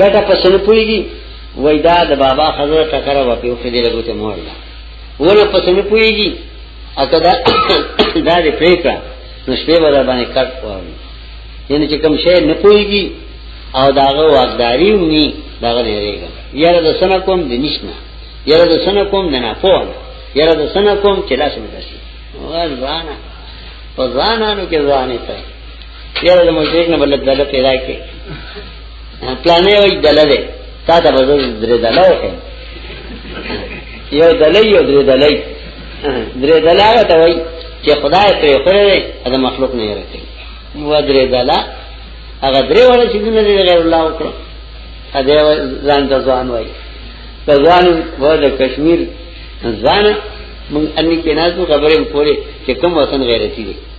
ګټه په سن پويږي وای دا د بابا خزر ټکر و په خدي له ګوته مور ده ونه په سن پويږي اته دا دا دې پریکا نو شپې ولا باندې کټ وایي یعنی چې کوم شی نه پويږي او داغه واغداري ونی داغه نه ریګا یاره د سن کوم د نشنه یاره د سن کوم نه نه پوه یاره د سن کوم چې لاس مې داسي وای ځانا په ځانانو کې ځانې ته یاره د مشرک نه بل دله پیدا کې پلانې وای دله ده تا ته به درې دله وکړ یو دله یو درې دله درې دله ته وای چې خدای ته خورې د مخلوق نه یې راکړي نو درې دله هغه درې وړه چې دنه دې غیر الله وکړو ا دې ځان ته ځان وای ته ځان و د کشمیر ځان مونږ اني کې نازو خبرې کوله چې کوم وطن غیرتی دی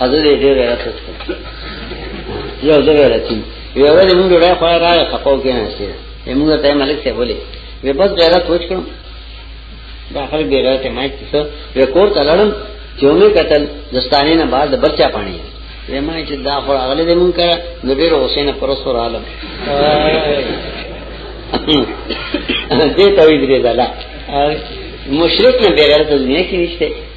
حضرت دې غیرت وکړ یو زه غیرتی وی ورځ موږ ډېر خو راغی خپاو کې نه شي موږ ته ملک څه بوله وی بس غیرت وکړم دا خلک به غیرت ما څه وی کور ته لړم چې مې قتل دستانه نه بعد برچا پانی وی ما چې دا خو اغله دې مونږ کړه نو ډېر حسین پرسور عالم دې ته وی درې ځله مشرک نه بغیر ته دنیا کې نشته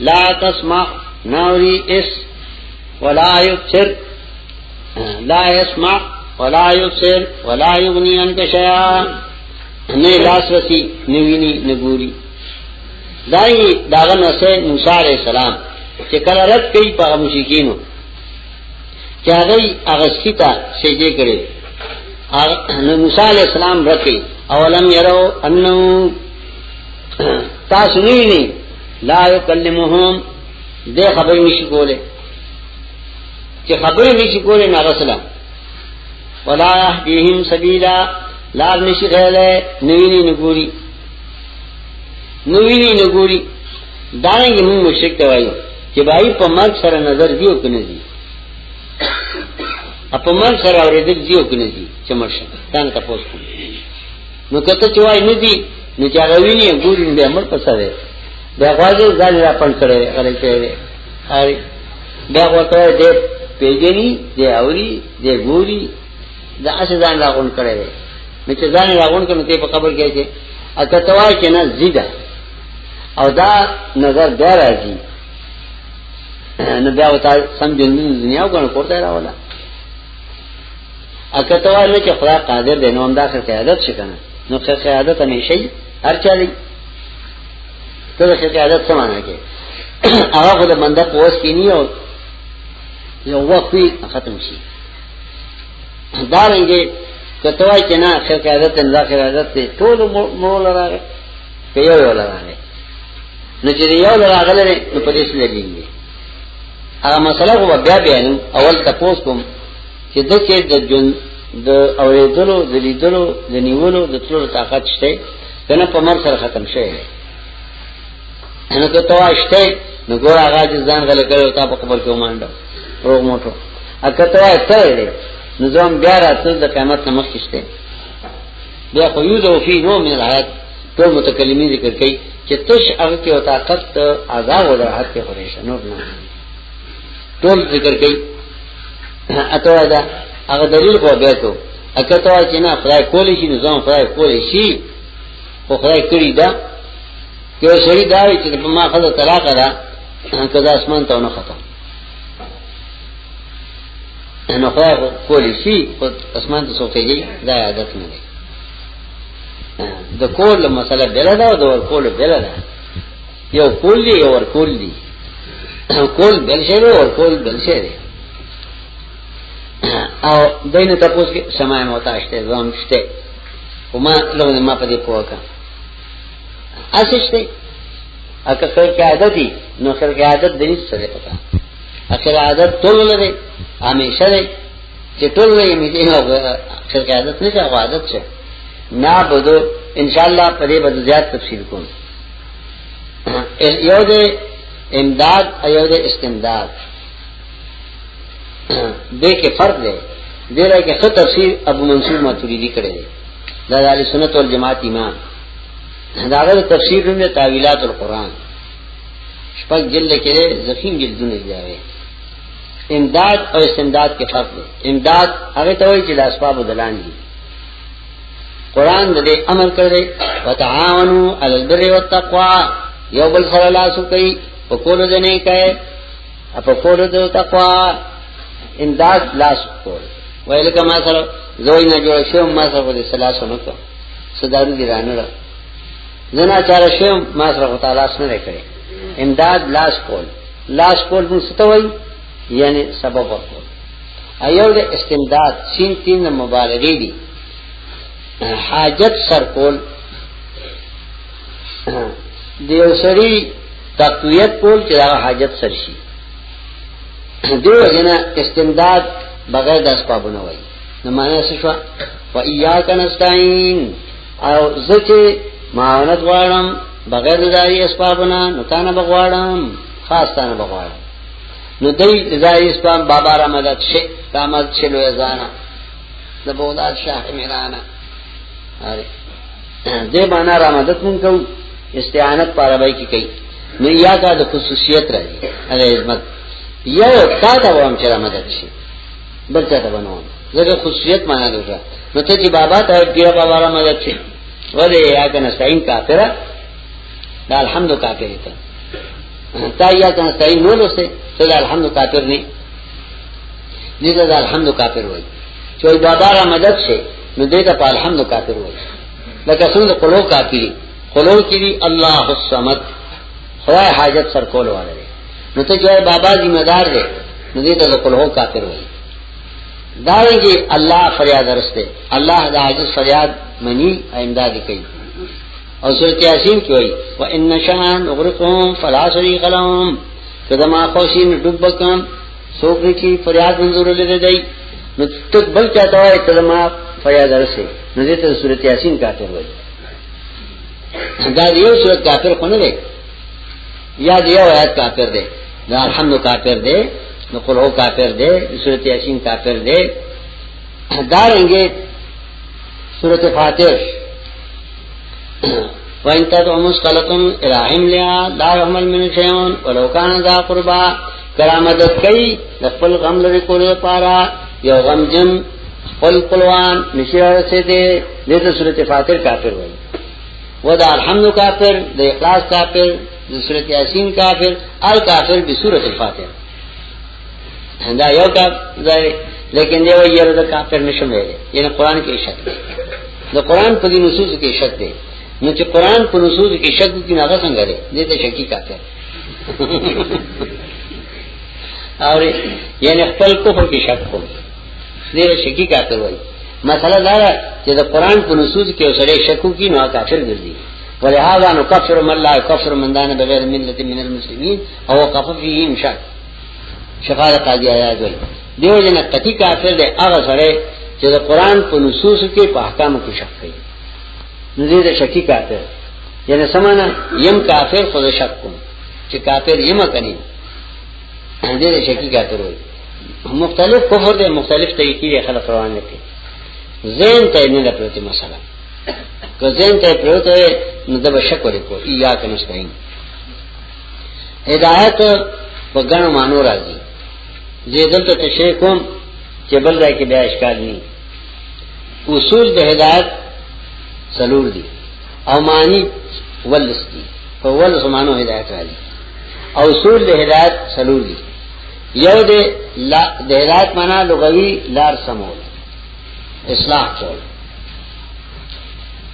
لا تسمع نوری اس ولا یبصر لا يسمع ولا يبصر ولا يغني عنك شيئا نه لاس رسی نه ویني نه ګوري دای داغه نو سه موسی عليه السلام چې کله رد کوي په مشکینو چې هغه هغه سیتا سجده کړي نو موسی عليه السلام رکې اولم يرو انه تاسو نه ویني لا یکلمهم دې خبرې نشي کوله چې خبرې نشي کوله نه رسلا ولا يهديهم سبيلا لار نشي غیله نویني نګوري نویني نګوري دانګ موږ مشرک ته وایو چې بای په مرګ سره نظر دیو کنه دی په مرګ سره اورېدل دیو کنه دی چې مرشه تان تاسو نو کته چوای نه دی نو چې هغه ویني ګوري به امر پسه دی دا غواګي ځان را پن کړي غلې کړي هاري دا وته دې پیګنی دې اوري دې ګوري دا اسه ځان را غون کړي نو چې ځان را غون کړي ته په قبر کې چې اته توای چې نه زیدا او دا نظر دا راځي نو بیا وتا سم جن دنیا وګڼ کوته راولا اکه ته وایې چې خدای قادر دی نو هم دا خر قیادت شي کنه نو خر قیادت همیشه یې هر چا دی ته د خر قیادت څه معنی کې هغه خو د بنده په وس کې نه یو یو وخت ختم شي دا رنګه کته وایې چې نه خر قیادت نه خر قیادت دی ټول مول راغی په یو یو راغی نو چې یو راغله نو په دې سره لګیږي هغه مسله خو بیا بیان اول تاسو کوم چې د کې د جن د اوریدلو د لیدلو د نیولو د تلو طاقت شته کنه په مر سره ختم شي نو که تو اشته نو ګور هغه ځان غل کړو تا په قبر کې ومانډو روغ موټو اکه تو اشته دی نو ځم بیا راتل د قیامت نمخ کېشته بیا خو یو ذو فی نو من الحیات ټول متکلمین ذکر کوي چې تش هغه کې او طاقت عذاب او راحت کې خوري نور نه ټول ذکر کوي اتوه دا هغه دلیل خو بیا کو اکه ته چې نه خدای کولی شي نظام خدای کولی شي خو خدای کړی دا یو سړی دا وی چې په ما خزه طلاق را کدا اسمان ته نه خطا نو خدای کولی شي خو اسمان ته سوکېږي دا عادت نه دی د کول مسله بل ده او د ور کول بل ده یو کول دی یو ور کول دی کول بل شی دی ور کول بل شی دی او دینه تاسو کې سمای محتاج ته ځان شته وما لغه ما په دې پوکا اسشته اکه خیر کې عادت دي نو خیر کې عادت دې څه ده پتا اخر عادت ټول لري همیشه لري چې ټول لري مې دې هغه خیر کې عادت نه ځه عادت شه نه بده ان شاء الله په دې بده زیات تفصیل کوم یو د امداد ایو د استمداد دې کې فرق دی دې راي کې خط تفسیر ابو منصور ماتوریدی کړی دی دا د سنت والجماعت امام دا غره تفسیر هم د تعویلات القرآن شپږ جلد کې زخیم جلدونه دی امداد او استمداد کې فرق دی امداد هغه ته وایي چې د اسباب دلان دي قران دې امر کړی وتعاونو علی البر والتقوا یو بل سره لاس کوي په کولو دې نه کوي په کولو دې تقوا امداد لاس کول ویل کما سره زوی نه جوړ شو ما سره دې سلاس نه کو صدارو دې رانه زنا چار شو ما سره تعالی سره نه کړی امداد لاس کول لاس کول مستوي یعنی سبب ورکول ایو د استمداد سین تین مبالغه دي حاجت سر کول دیو سری تقویت کول چې دا حاجت سر شي دیو جنا استمداد بغیر د اسبابونو وای نو معنی څه شو و ایاک نستعين او زکه معاونت غواړم بغیر د دای اسبابونو نو تانه بغواړم خاص تانه بغواړم نو دای ځای اسلام بابا را مدد شي دا مدد شي لوی ځانا د بغداد شاه میرانا اره دې باندې را مدد مونږ کوو استعانت پاروي کی کوي نو یا کا د خصوصیت راځي هغه عظمت یو تا ته وام چې را مدد شي بل څه ته ونو زګه خصوصیت معنا لري نو ته چې بابا ته ډیر بابا را مدد شي ولې یا کنه ساين کافر دا الحمد کافر ته تایا ته سړی نو لوسه ته د الحمد کافر نه دې ته د الحمد کافر وای چې بابا را مدد شي نو دې ته په الحمد کافر وای لکه څنګه قلو کافی قلو کې دی الله الصمد خدای حاجت سر کول والے نو ته جوای بابا ذمہ دار دی نو دې ته د قلو کافر وای دارنګي الله فریاد رسته الله د عاجز فریاد منی امداد کوي او سورت یاسین کی وئی و ان نشان اغرقهم فلا صریق لهم کدا ما خوشین ډوب کم سوګ کی فریاد منظور لري دی نو تک بل چاته وای کدا ما فریاد رسې نو دې ته سورت یاسین کافر وای دا یو سورت کافر خو نه دی یا دی یو آیات کافر دی دا الحمد کافر دی نو قل هو کافر دی سورت یاسین کافر دی دا رنګه سورت فاتح وان تدعو مسقلتن الى حملها لا يحمل من شيء ولو كان ذا قربا کرامت کوي د خپل غم لري کولو لپاره یو غم جن خپل قلوان نشره سي دي د سورته فاتر کافر وي ودا الحمد کافر د اخلاص کافر د سورته یاسین کافر ال کافر بسورته فاتر دا یو کا ځای لیکن دی وایي یره دا کافر نشم ویل یعنی قران کې شک دی د قران په دې نصوص کې شک دی نو چې قران په نصوص کې شک کې نه څنګه دی دې ته شکی کافر اور یعنی خپل کفر کې شک کوم دې شکی کافر وایي مسله دا ده چې د قران په نصوص کې اوسړې شکو کې نو کافر ګرځي ولهذا نكفر من لا يكفر من دان بغير ملة من المسلمين او قففهم شك شغال قاضی آیات وی دیو جن قطی کافر دے اغا سرے چه دا قرآن پا نصوص کے پا احکام کو شک کئی نزی دا شکی کافر یعنی سمانا یم کافر خود شک کن چه کافر یم کنی دے دا شکی کافر ہوئی مختلف کفر دے مختلف طریقی دے خلق روان لکے زین تا ابن لپلوتی مسئلہ که زین تا پلوتی نو دبا شک ورکو ایاک نستعین هدایت په ګڼ مانو راځي زه دلته تشریح کوم چې بل ځای کې بیا اشکال نه اصول د هدایت سلور دي او معنی ولس دي په ولس مانو هدایت راځي او اصول د هدایت سلور دي یو د لا د هدایت معنا لغوي لار سمول اصلاح کول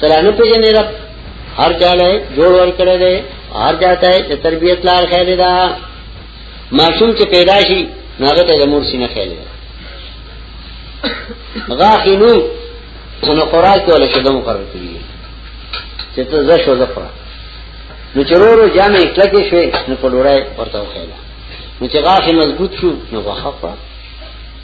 تلانو پیجنې رب هر چاله جوړ ور کړی دی هر چاته چې تربیت لار خیر ده معصوم چې پیدا شي ناغه ته د مور سینه خیر ده غاخینو نو خوراک ولا شګه مقرر کړی چې ته زه شو زفرا نو چرورو جامې کلکې شوې نو په ډوړای ورته وخیلا نو چې غاخې مضبوط شو نو غاخه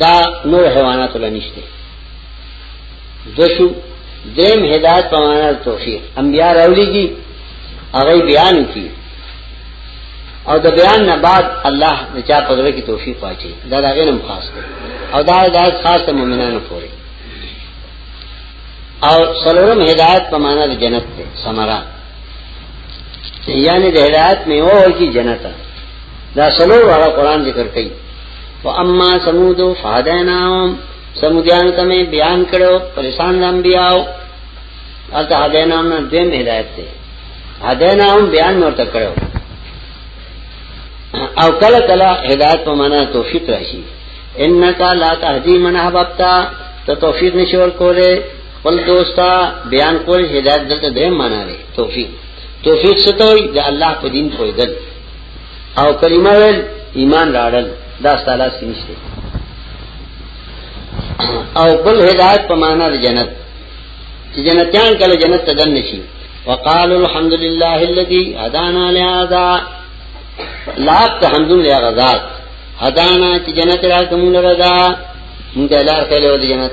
دا نور حیوانات لا نشته دوشو دریم هدایت په معنا توفیق انبیاء راولېږي هغه بیان کی او د بیان نه بعد الله د چا پدره کی توفیق واچي دا هغه نم خاص دی او دا هدایت خاص ته مؤمنانو پورې او سلورم هدایت په معنا د جنت ته سمرا یعنی د هدایت میوه ورکی جنت دا سلور والا قرآن ذکر کئی و اما سمودو فهدیناهم سمودیان تمہیں بیان کرو پریسان دا انبیاءو آلتا هدیناهم نا دویم هدایت تے هدیناهم بیان مرتا کرو او کلا کلا هدایت پا مانا توفیق راشی انکا لا تهدی من احبابتا تو توفیق نشور کولے خپل دوستا بیان کول هدایت دلته درې معنا لري توفیق توفیق ستوي د الله په دین پویدل او کلمه ول ایمان راړل دا ستاله سینشته او بل هدایت په معنا د جنت چې جنتیان کله جنت ته دن نشي وقالوا الحمد لله الذي هدانا لهذا لا تحمد لله غزاد هدانا چې جنت راکمون رضا موږ لار کله د جنت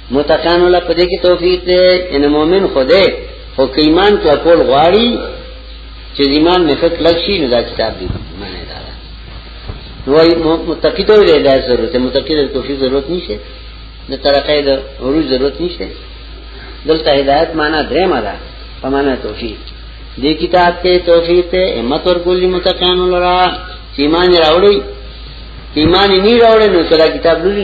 متقانو لا پدې کې توفیق دی ان مؤمن خوده خو کایمان کې خپل غواړي چې ایمان نه فک لکشي نه دا کتاب دی معنی دا وای متقی ته ویل دا ضرورت متقی ته توفیق ضرورت نشته نه ترقې د عروج ضرورت نشته دلته هدایت معنی درې ماده په معنی توفیق دې کتاب ته توفیق ته همت ورکولي متقانو لرا چې ایمان راوړي ایمان نه راوړي نو کله کتاب لولي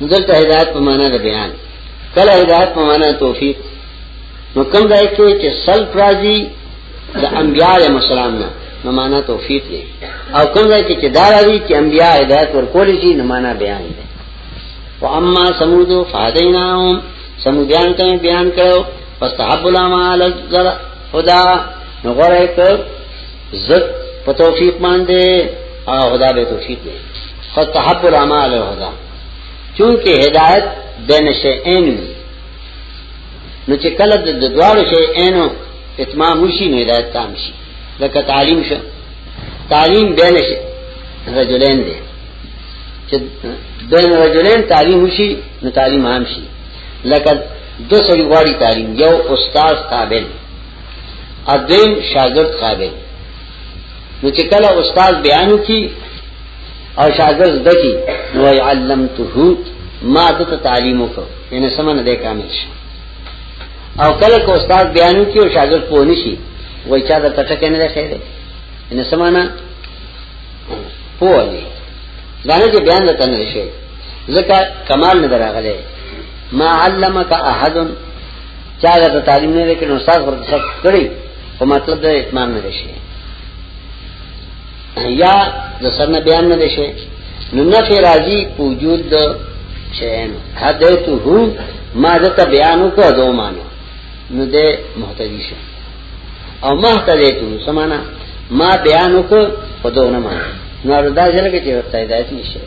دلته هدایت په معنا د بیان کله هدایت په معنا توفیق نو کوم ځای کې چې سل پرازي د انبیاء علیهم السلام نه نو معنا توفیق دی او کوم ځای کې چې داراوی چې انبیاء هدایت ورکول شي نو معنا بیان دی و اما سمود فادیناهم سمودیان ته بیان کړو فاستحب العمل الذر خدا نو غره زد په توفیق باندې او خدا به توفیق دی خو تحب العمال خدا چونکه هدایت بین شیئین نو چې کله د دوالو شیئین اتمام وشي نو هدایت تام شي لکه تعلیم شو تعلیم بین شي رجلین دی چې بین رجلین تعلیم وشي نو تعلیم عام شي لکه دو سړي غواړي تعلیم یو استاد قابل ادین شاګرد قابل نو چې کله استاد بیان کی او شاګرد دکی نو علمته ما دته تعلیم وکړ یعنی سمنه ده کامل شي او کله کو استاد بیان کی او شاګرد پوه نشي وای چا د تټکه نه ده خیره یعنی سمانه پوه دی ځانه چې بیان لته نه شي ځکه کمال نه دراغله ما علمک احد چا دا تعلیم نه لیکن استاد ورته څه کړی په مطلب د اتمام نه شي یا د سن بیان نه شي نو نه فی راضی وجود د شین حدیثو هو ما دته بیانو کو دو مانو نو دې محتدی شي او محتدی ته سمانا ما بیانو کو په دو نه مانو نو دا ځل کې چې ورته هدایت نشي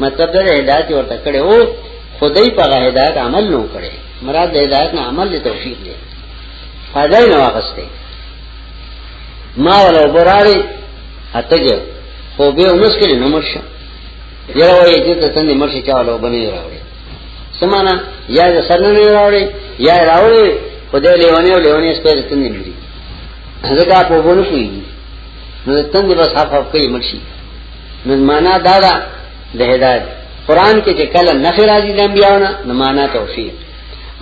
مطلب دا هدایت ورته کړي او خدای په هدایت عمل نو کړي مراد هدایت نه عمل دی توفیق دی فائدہ نه واغسته ما ولا براری اتګه خو به اوس کې نه مرشه یره وایي چې ته څنګه مرشه چا ولا وبني راوړي سمانا یا سر نه راوړي یا راوړي خدای لیوانه او لیوانه سپه څنګه نیږي هغه کا په وونه کوي نو څنګه بس حق حق کوي مرشي نو معنا دا ده د هدایت قران کې چې کله نفي راځي د انبیاونه نو معنا توفیق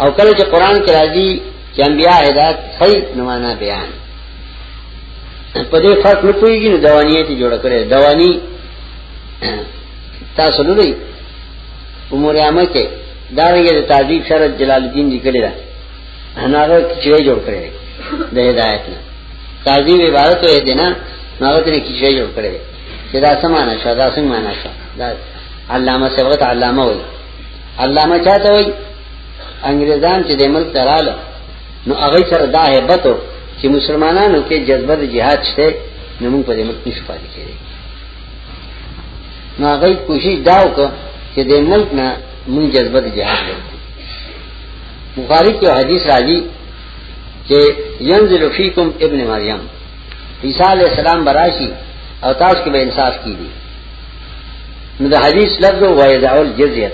او کله چې قران کې راځي چې انبیا هدایت صحیح نو معنا بیان په دې فرق نه پويږي نو دوانی ته جوړ کړي دوانی تاسو نه دی عمر عامه کې دا رنګه د تعذیب شرط جلال الدین لیکلی دی انا هغه کیچړې جوړ کړې د هدایت نه قاضي وی عبارت وې دینا نو هغه ته کیچړې جوړ کړې چې دا سمانه شو دا څنګه معنا شو دا علامه سبغت علامه وي علامه چاته وي انګريزان چې د ملک تراله نو هغه سره دا hebat چې مسلمانانو کې جذبه د جهاد شته نو موږ په دې ملک نشو پاتې کېږي نو هغه کوشش دا وکړه چې د ملک نه موږ جذبه د جهاد وکړو بخاری کې حدیث راځي چې ينزل فیکم ابن مریم عیسی علیہ السلام براشی او تاسو کې به انصاف کیږي نو د حدیث لفظ او وایذا الجزیه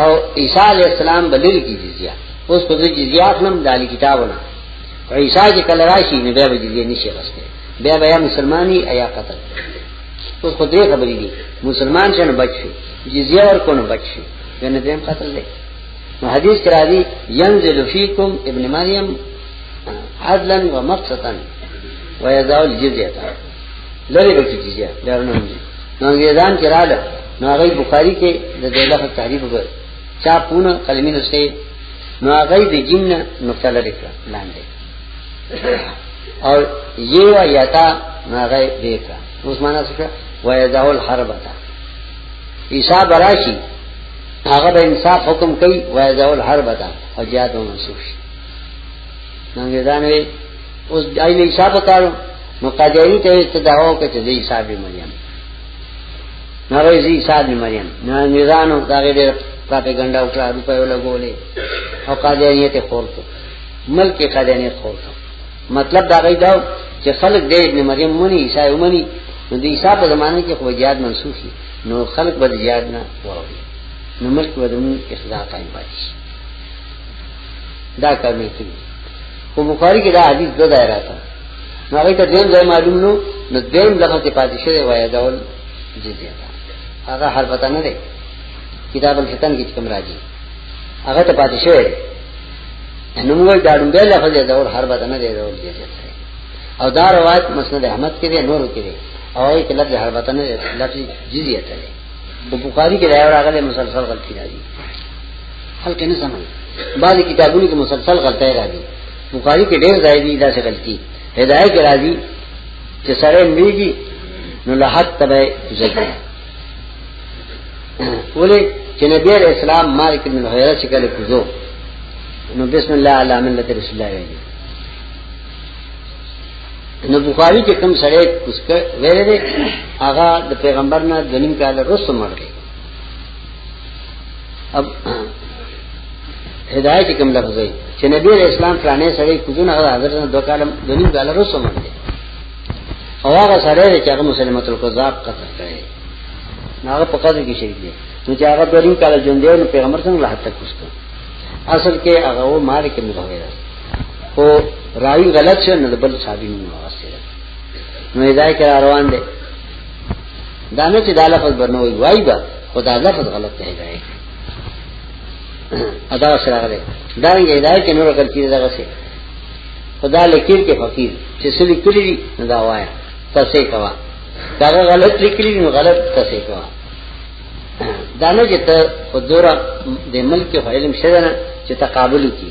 او عیسی علیہ السلام بلل کی جزیه اوس په دې جزیه خپلم د کتابونه عیسی چې کله راشي نو بیا به جزیه نشي غسته بیا بیا مسلمانی ایا قتل تو خو دې خبرې دي مسلمان شنه بچ شي جزیه ورکو نه بچ شي کنه دې قتل دی نو حدیث کرا دی ينزل فیکم ابن مریم عدلا ومقسطا ويزاو الجزيه لری بکی جزیه لرنه نو انګریزان کې رااله نو هغه بخاری کې د دې لغه تعریف وکړ چا پونه کلمې نشته نو هغه د جن نقطه لري کړه لاندې او یو یتا ناغه دیکا اوس معنا څه و یذاو الحرب تا عیسی براشی هغه به انصاف حکم کوي و یذاو الحرب تا او جهاد منسوخ شي نو یدان وی اوس دای له حساب کارو نو قاجری ته استدعاو کته دی حساب مریم نو ریزی حساب مریم نو یدانو دا غیر پراپګاندا او کار په لګولې او قاجری ته خور کړ ملک قدنه خو مطلب دا غي دا چې خلق دې ابن مریم مونی عیسی ومني نو د عیسی په زمانه کې خو جهاد منسوخ شي نو خلق به جهاد نه ووري نو ملک ودون اخلاق قائم پاتې شي دا کار نه کوي خو بخاری کې دا حدیث دوه ځای راته نو هغه ته دیم ځای معلوم نو نو دیم دغه ته پاتې شوی وای دا ول جزیه هغه حربته نه ده کتاب الفتن کې کوم راځي هغه ته پاتې شوی نو موږ دا ډوم به لفظ دی اور هر بدنه دی اور دی او دا روایت مسند احمد کې دی نورو کې دی او یې کله د هر بدنه لفظ جزیه ته دی په بخاری کې راو راغله مسلسل غلطی راځي حل کنه سمه بعض کتابونو کې مسلسل غلطی راځي بخاری کې ډېر ځای دی دا څه غلطی هدايه کې راځي چې سره میږي نو لحد تبع زګي ولی چې نبی علیہ السلام مالک بن حیرہ چې کله کوزو نو بسم الله علی ملت رسول الله ویلی نو بخاری کې کوم سره کوسکه ویل دي هغه د پیغمبر نه د نیم کال وروسته مړ دی اب هدایت کوم لفظ دی چې نبی رسول الله پرانه سره کوزونه هغه حضرت دوه کال د نیم کال وروسته مړ دی او هغه سره دی چې هغه مسلمه الکذاب قتل کړي نه هغه په قضیه کې شریک دی نو چې هغه دریم کال ژوند دی نو پیغمبر څنګه له حتی کوسته اصل کې هغه و مال کې نه وایي او راوی غلط شه نه بل صحابي نه واسطه نو هدايه کې روان دی دا نه چې دا لفظ برنه وي وای با خدا لفظ غلط دی هدايه ادا سره غلط دا هدايه کې نور غلطي ده غسه خدا لکیر کې فقیر چې څه لیکلي دي نو دا وایا تاسو کوا دا غلط لیکلي نو غلط تاسو کوا دا نه چې ته خودورا د ملک علم شته نه چې تقابل کی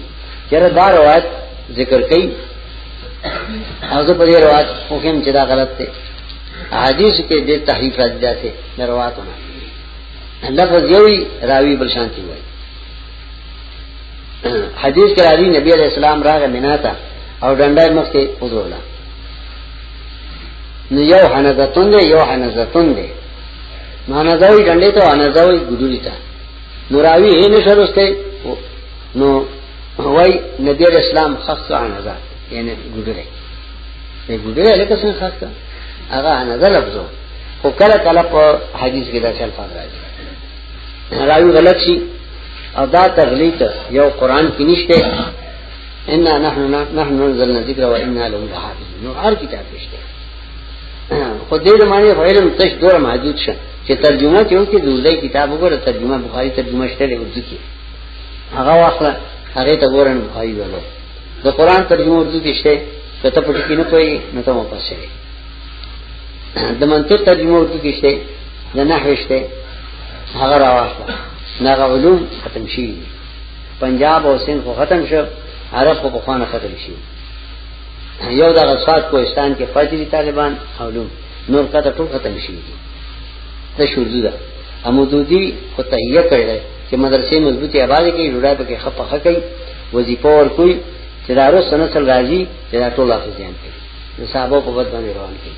چیرې دا روایت ذکر کړي او زه په دې روایت حکم چې دا غلط دی حدیث کې د تحریف راځي دا څه روایتونه لفظ یوي راوی بل شانتي وایي حدیث کې راځي نبی علیہ السلام راغی مینا ته او ډنډای مخ ته وځولا نو یو حنزتون دی یو حنزتون دی مانزاوی ډنډې ته انزاوی ګډوري ته نو راوی یې نشروسته نو وای نبی علیہ السلام خاصه انزا یعنی ګډوري په ګډوري لکه څنګه خاصه هغه انزا لفظو خو کله کله په حدیث کې دا څه الفاظ راځي راوی غلط شي او دا تغلیق یو قران کې نشته ان نحن نحن نزلنا الذکر وانا له لحافظون نو هر کتاب نشته خو دې زمانه علم تش دور محدود شه چې ترجمه ته یو کې دوزای کتاب وګوره ترجمه بخاری ترجمه شته له اردو کې هغه واخله هغه ته ګورن بخاری ولو د قران ترجمه اردو کې شته کته پټ کې نه کوي نو ته مو پاسه د منطق ترجمه اردو کې شته د نحوشته هغه راوښته نغه علوم ختم شي پنجاب او سند خو ختم شو عرب خو په خوانه ختم شي یو دغه سات کوهستان کې فاجری طالبان علوم نور کته ټول ختم شي ته شوزو ده امودودی خو تهیه کړل چې مدرسې مضبوطی آباد کې جوړای پکې خپه خکې وظیفه ور کوي چې دارو سنت راځي چې دا ټول افزان کوي صحابه په بد باندې روان کوي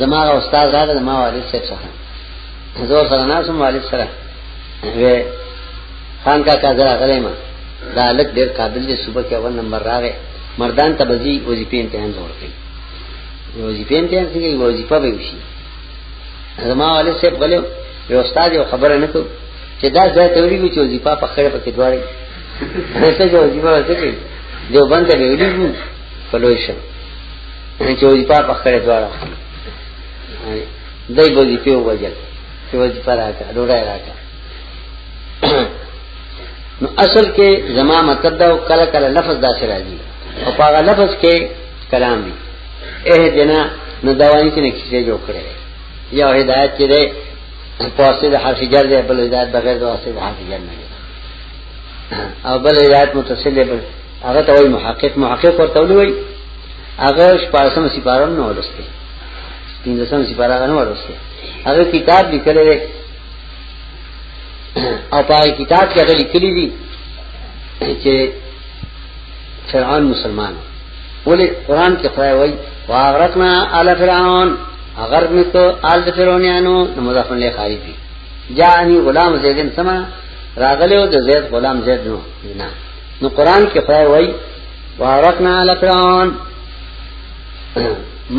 زما استاد راغی زما والد صاحب څخه زور سره ناسم والد سره وې خان کا کا زرا غلې ما دا لک ډېر قابل دي صبح کې اول نمبر راغې مردان ته بزي وظیفې امتحان جوړ کړي وظیفې امتحان څنګه یو وظیفه به وشي زما والد صاحب غلې یو استاد یو خبره نه کو چې دا ځای ته ویلي چې وظیفه په خړه پکې دواړي څه جو وظیفه ورته کې دیوبند ته ویلي فلوشن چې وظیفه پخ کړې دواړه دای وظیفه وجل چې وظیفه راکړه ډوډۍ راکړه نو اصل کې زما مطلب دا کله کله لفظ داسې راځي او په هغه لفظ کې کلام دی اے جنا نو دوانی کې نه کیسه جوړ کړي یا هدایت کې ده پاسه د حرف جر ده بل هدایت بغیر د واسطه د حرف جر نه او بل هدایت متصل ده هغه ته وای محقق محقق ورته وای هغه شپارسم سپارم نه ولسته پنځم سپارم نه ولسته هغه کتاب لیکل دی او پای کتاب کې هغه لیکلی دی چې فرعون مسلمان ولی قران کې خدای وای واغرقنا آل فرعون اگر می تو آل فرعونانو نو مضاف له خارج دي جاءني غلام زیدن سما راغلو د زید غلام زید نو نه نو قران کې خدای وای وارکنا علی فرعون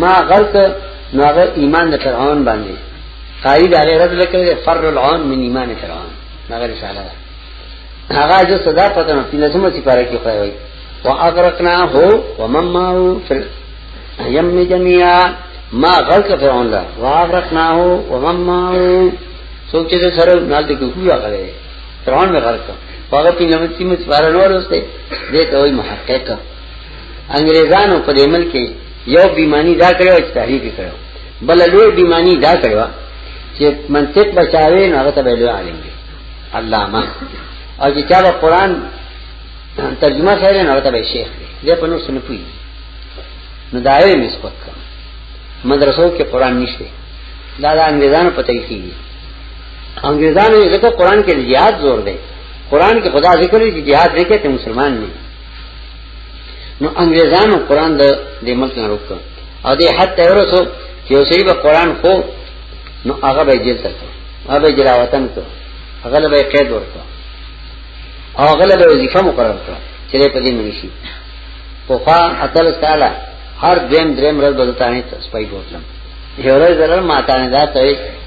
ما غلط نو هغه ایمان د فرعون باندې قاری دا غیرت لکه فر العون من ایمان فرعون هغه رساله ده هغه جو صدا پته نه پینځمه چې پاره کې خدای وای واغرقنا هو ومن معه فی الیم جميعا ما غلط فرعون لا واغرقنا هو ومن معه سوچ چې سره نال دې کوی هغه فرعون به غرق هغه پینځمه سیمه چې بار نور وسته دې ته وایي محقق انګريزانو په دې ملک یو بیمانی دا کړو چې تحریک کړو بل لوی بیمانی دا کړو چې منطق بچاوي نه هغه ته ویلو عالم دی علامه او چې چا قرآن ترجمه خیر نه هغه ته شیخ دی دې په نور سن پوي نو دا یې نسبت مدرسو کې قرآن نشته دا د انګريزانو په تحقیق انګريزانو یې ځکه قران کې جهاد زور دی قران کې خدا ذکر دی چې جهاد نه کوي ته مسلمان نه نو انګريزانو قران د دې ملک نه روک او دې حد ته ورسو چې اوسې به قران خو نو هغه به جیل تک هغه جلا وطن ته هغه به قید ورته او هغه به وظیفه مقرر کړه چې په دې منی شي په خوا اتل تعالی هر دیم دریم ورځ بدلتانه سپای ګوتلم یو ورځ درل ما ته نه دا ته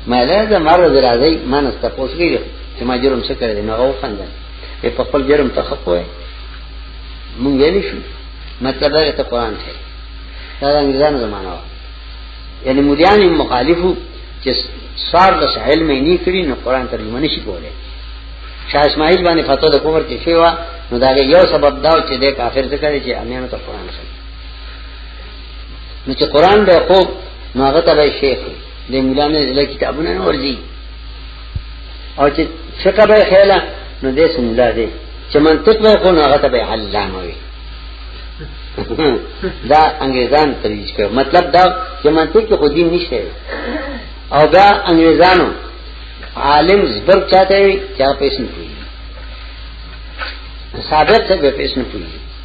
ما له دا مر ورځ راځي ما نه ست پوسګي چې ما جرم څه کړی نو او خندل په خپل جرم ته خپوي مونږ ویل شو مطلب دا ته قران ته دا انګریزانو زمانہ و یعنی مليان مخالفو چې سوار د ساحل مې نه کړی نو قران ترجمه نشي کولای شاه اسماعیل باندې فتوا د کومر کې شوی و نو دا یو سبب دا چې د کافر څخه چې امیانو ته قران ښه نو چې قران به خو نو هغه ته به شیخ د مولا نه له کتابونه نه ورځي او چې فقہ به خیاله نو دې سملا دې چې منطق به خو نو هغه ته به علامه وي دا انګریزان ترویج کړ مطلب دا چې منطق کې خو دین نشته او دا انګریزانو عالم زبر چاته وي چې په اسن پوي سابق څه به په اسن پوي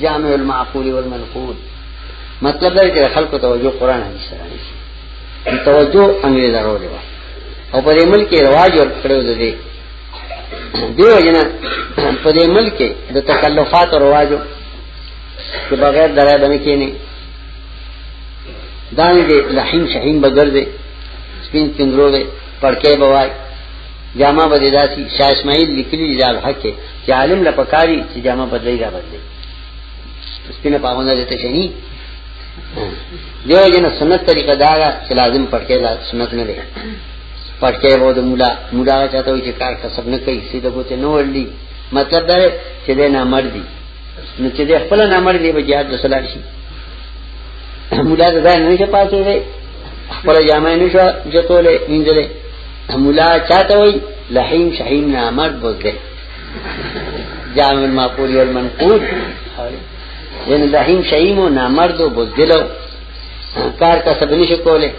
جامع المعقول والمنقول مطلب دا چې خلکو توجه قران حدیث سره نشي توجه انګريز راوړي او په دې ملک کې رواج ور کړو دي دیو جنا په دې ملک کې د تکلفات او رواجو چې بغیر درای باندې کې نه دانګې لحیم شهین بغیر دې سپین پندرو دې پړکې بوای جامه بدلی داسي شاه اسماعیل لیکلی دا حق کې چې عالم لا پکاري چې جامه بدلی را بدلی سپینه پاونه دې ته شنی دیو جن سنت طریقه دا چې لازم پټکې لا سنت نه دی پټکې وو د مولا مولا چاته وي چې کار کسب نه کوي سیده بوته نو ورلی مطلب دا چې دې نه مړ دي نو چې دې خپل نه مړ دي به jihad د صلاح شي مولا دا نه شي پاتې دی خپل جامه نه شو جتولې وینځلې مولا چاته وای لحیم شحیم نامرد بوزده جامع المعقول والمنقول یعنی لحیم شحیم و نامرد و بوزدلو کار کا سب نشو کوله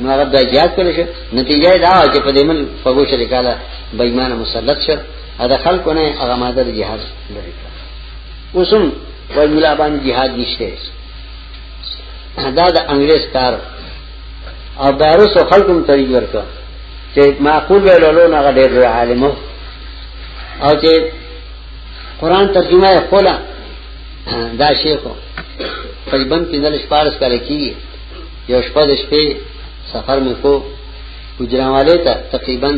نو هغه د زیات کړی شو نتیجه دا و چې په دې من فغو شریکاله بېمانه مسلط شو دا خلکو نه هغه ماده د جهاد لري اوسم وای مولا باندې جهاد نشته دا د انګريز کار او دارس او خلقم طریق ورکا چه معقول ویلولو نغا دیر روی عالمو او چه قرآن ترجمه خپلا دا شیخو تقریبا پندل شپارس کاله کیږي یو شپه د شپې سفر مې کو ګجرانواله ته تقریبا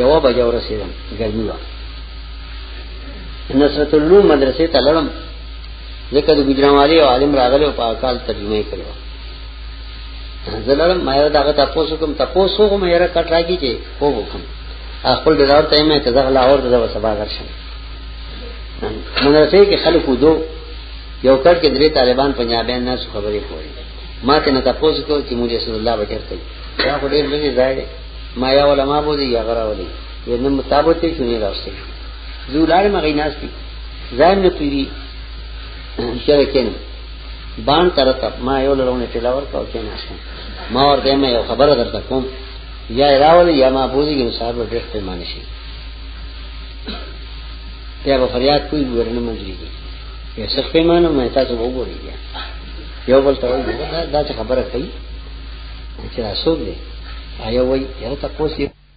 یو بجه ورسېدم ګرمي و نصرت العلوم مدرسې ته لړم ځکه د ګجرانواله عالم راغله او په اقال ترجمه کړو زلړم ما یو دغه تاسو کوم تاسو کوم یې را کټ راګی چې هو وکم خپل دلار ته مې ته دغه لاور دغه سبا درشم مدرسې کې خلکو دو یو کټ کې درې طالبان پنجابیان نه خبرې کوي ما ته نه تاسو کو چې موږ رسول الله بچرته دا خو ډېر لږی ځای دی ما یا علماء بو دي یا غرا ولي یې نن مطابق ته شونې راستي زولار مغیناس دي ځای نه پیری شرکین بان تر ته ما یو لړونه ټیلا ورکاو کې نه شم ما ورته مې یو خبره درته کوم یا راول یا ما بوزي کې صاحب ډېر په مان شي بیا به فریاد کوی ورنه منځري کې یو څه په مان مې تاسو وګورئ بیا یو بل ته وایي دا څه خبره کوي چې تاسو دې آیا وایي یاره تاسو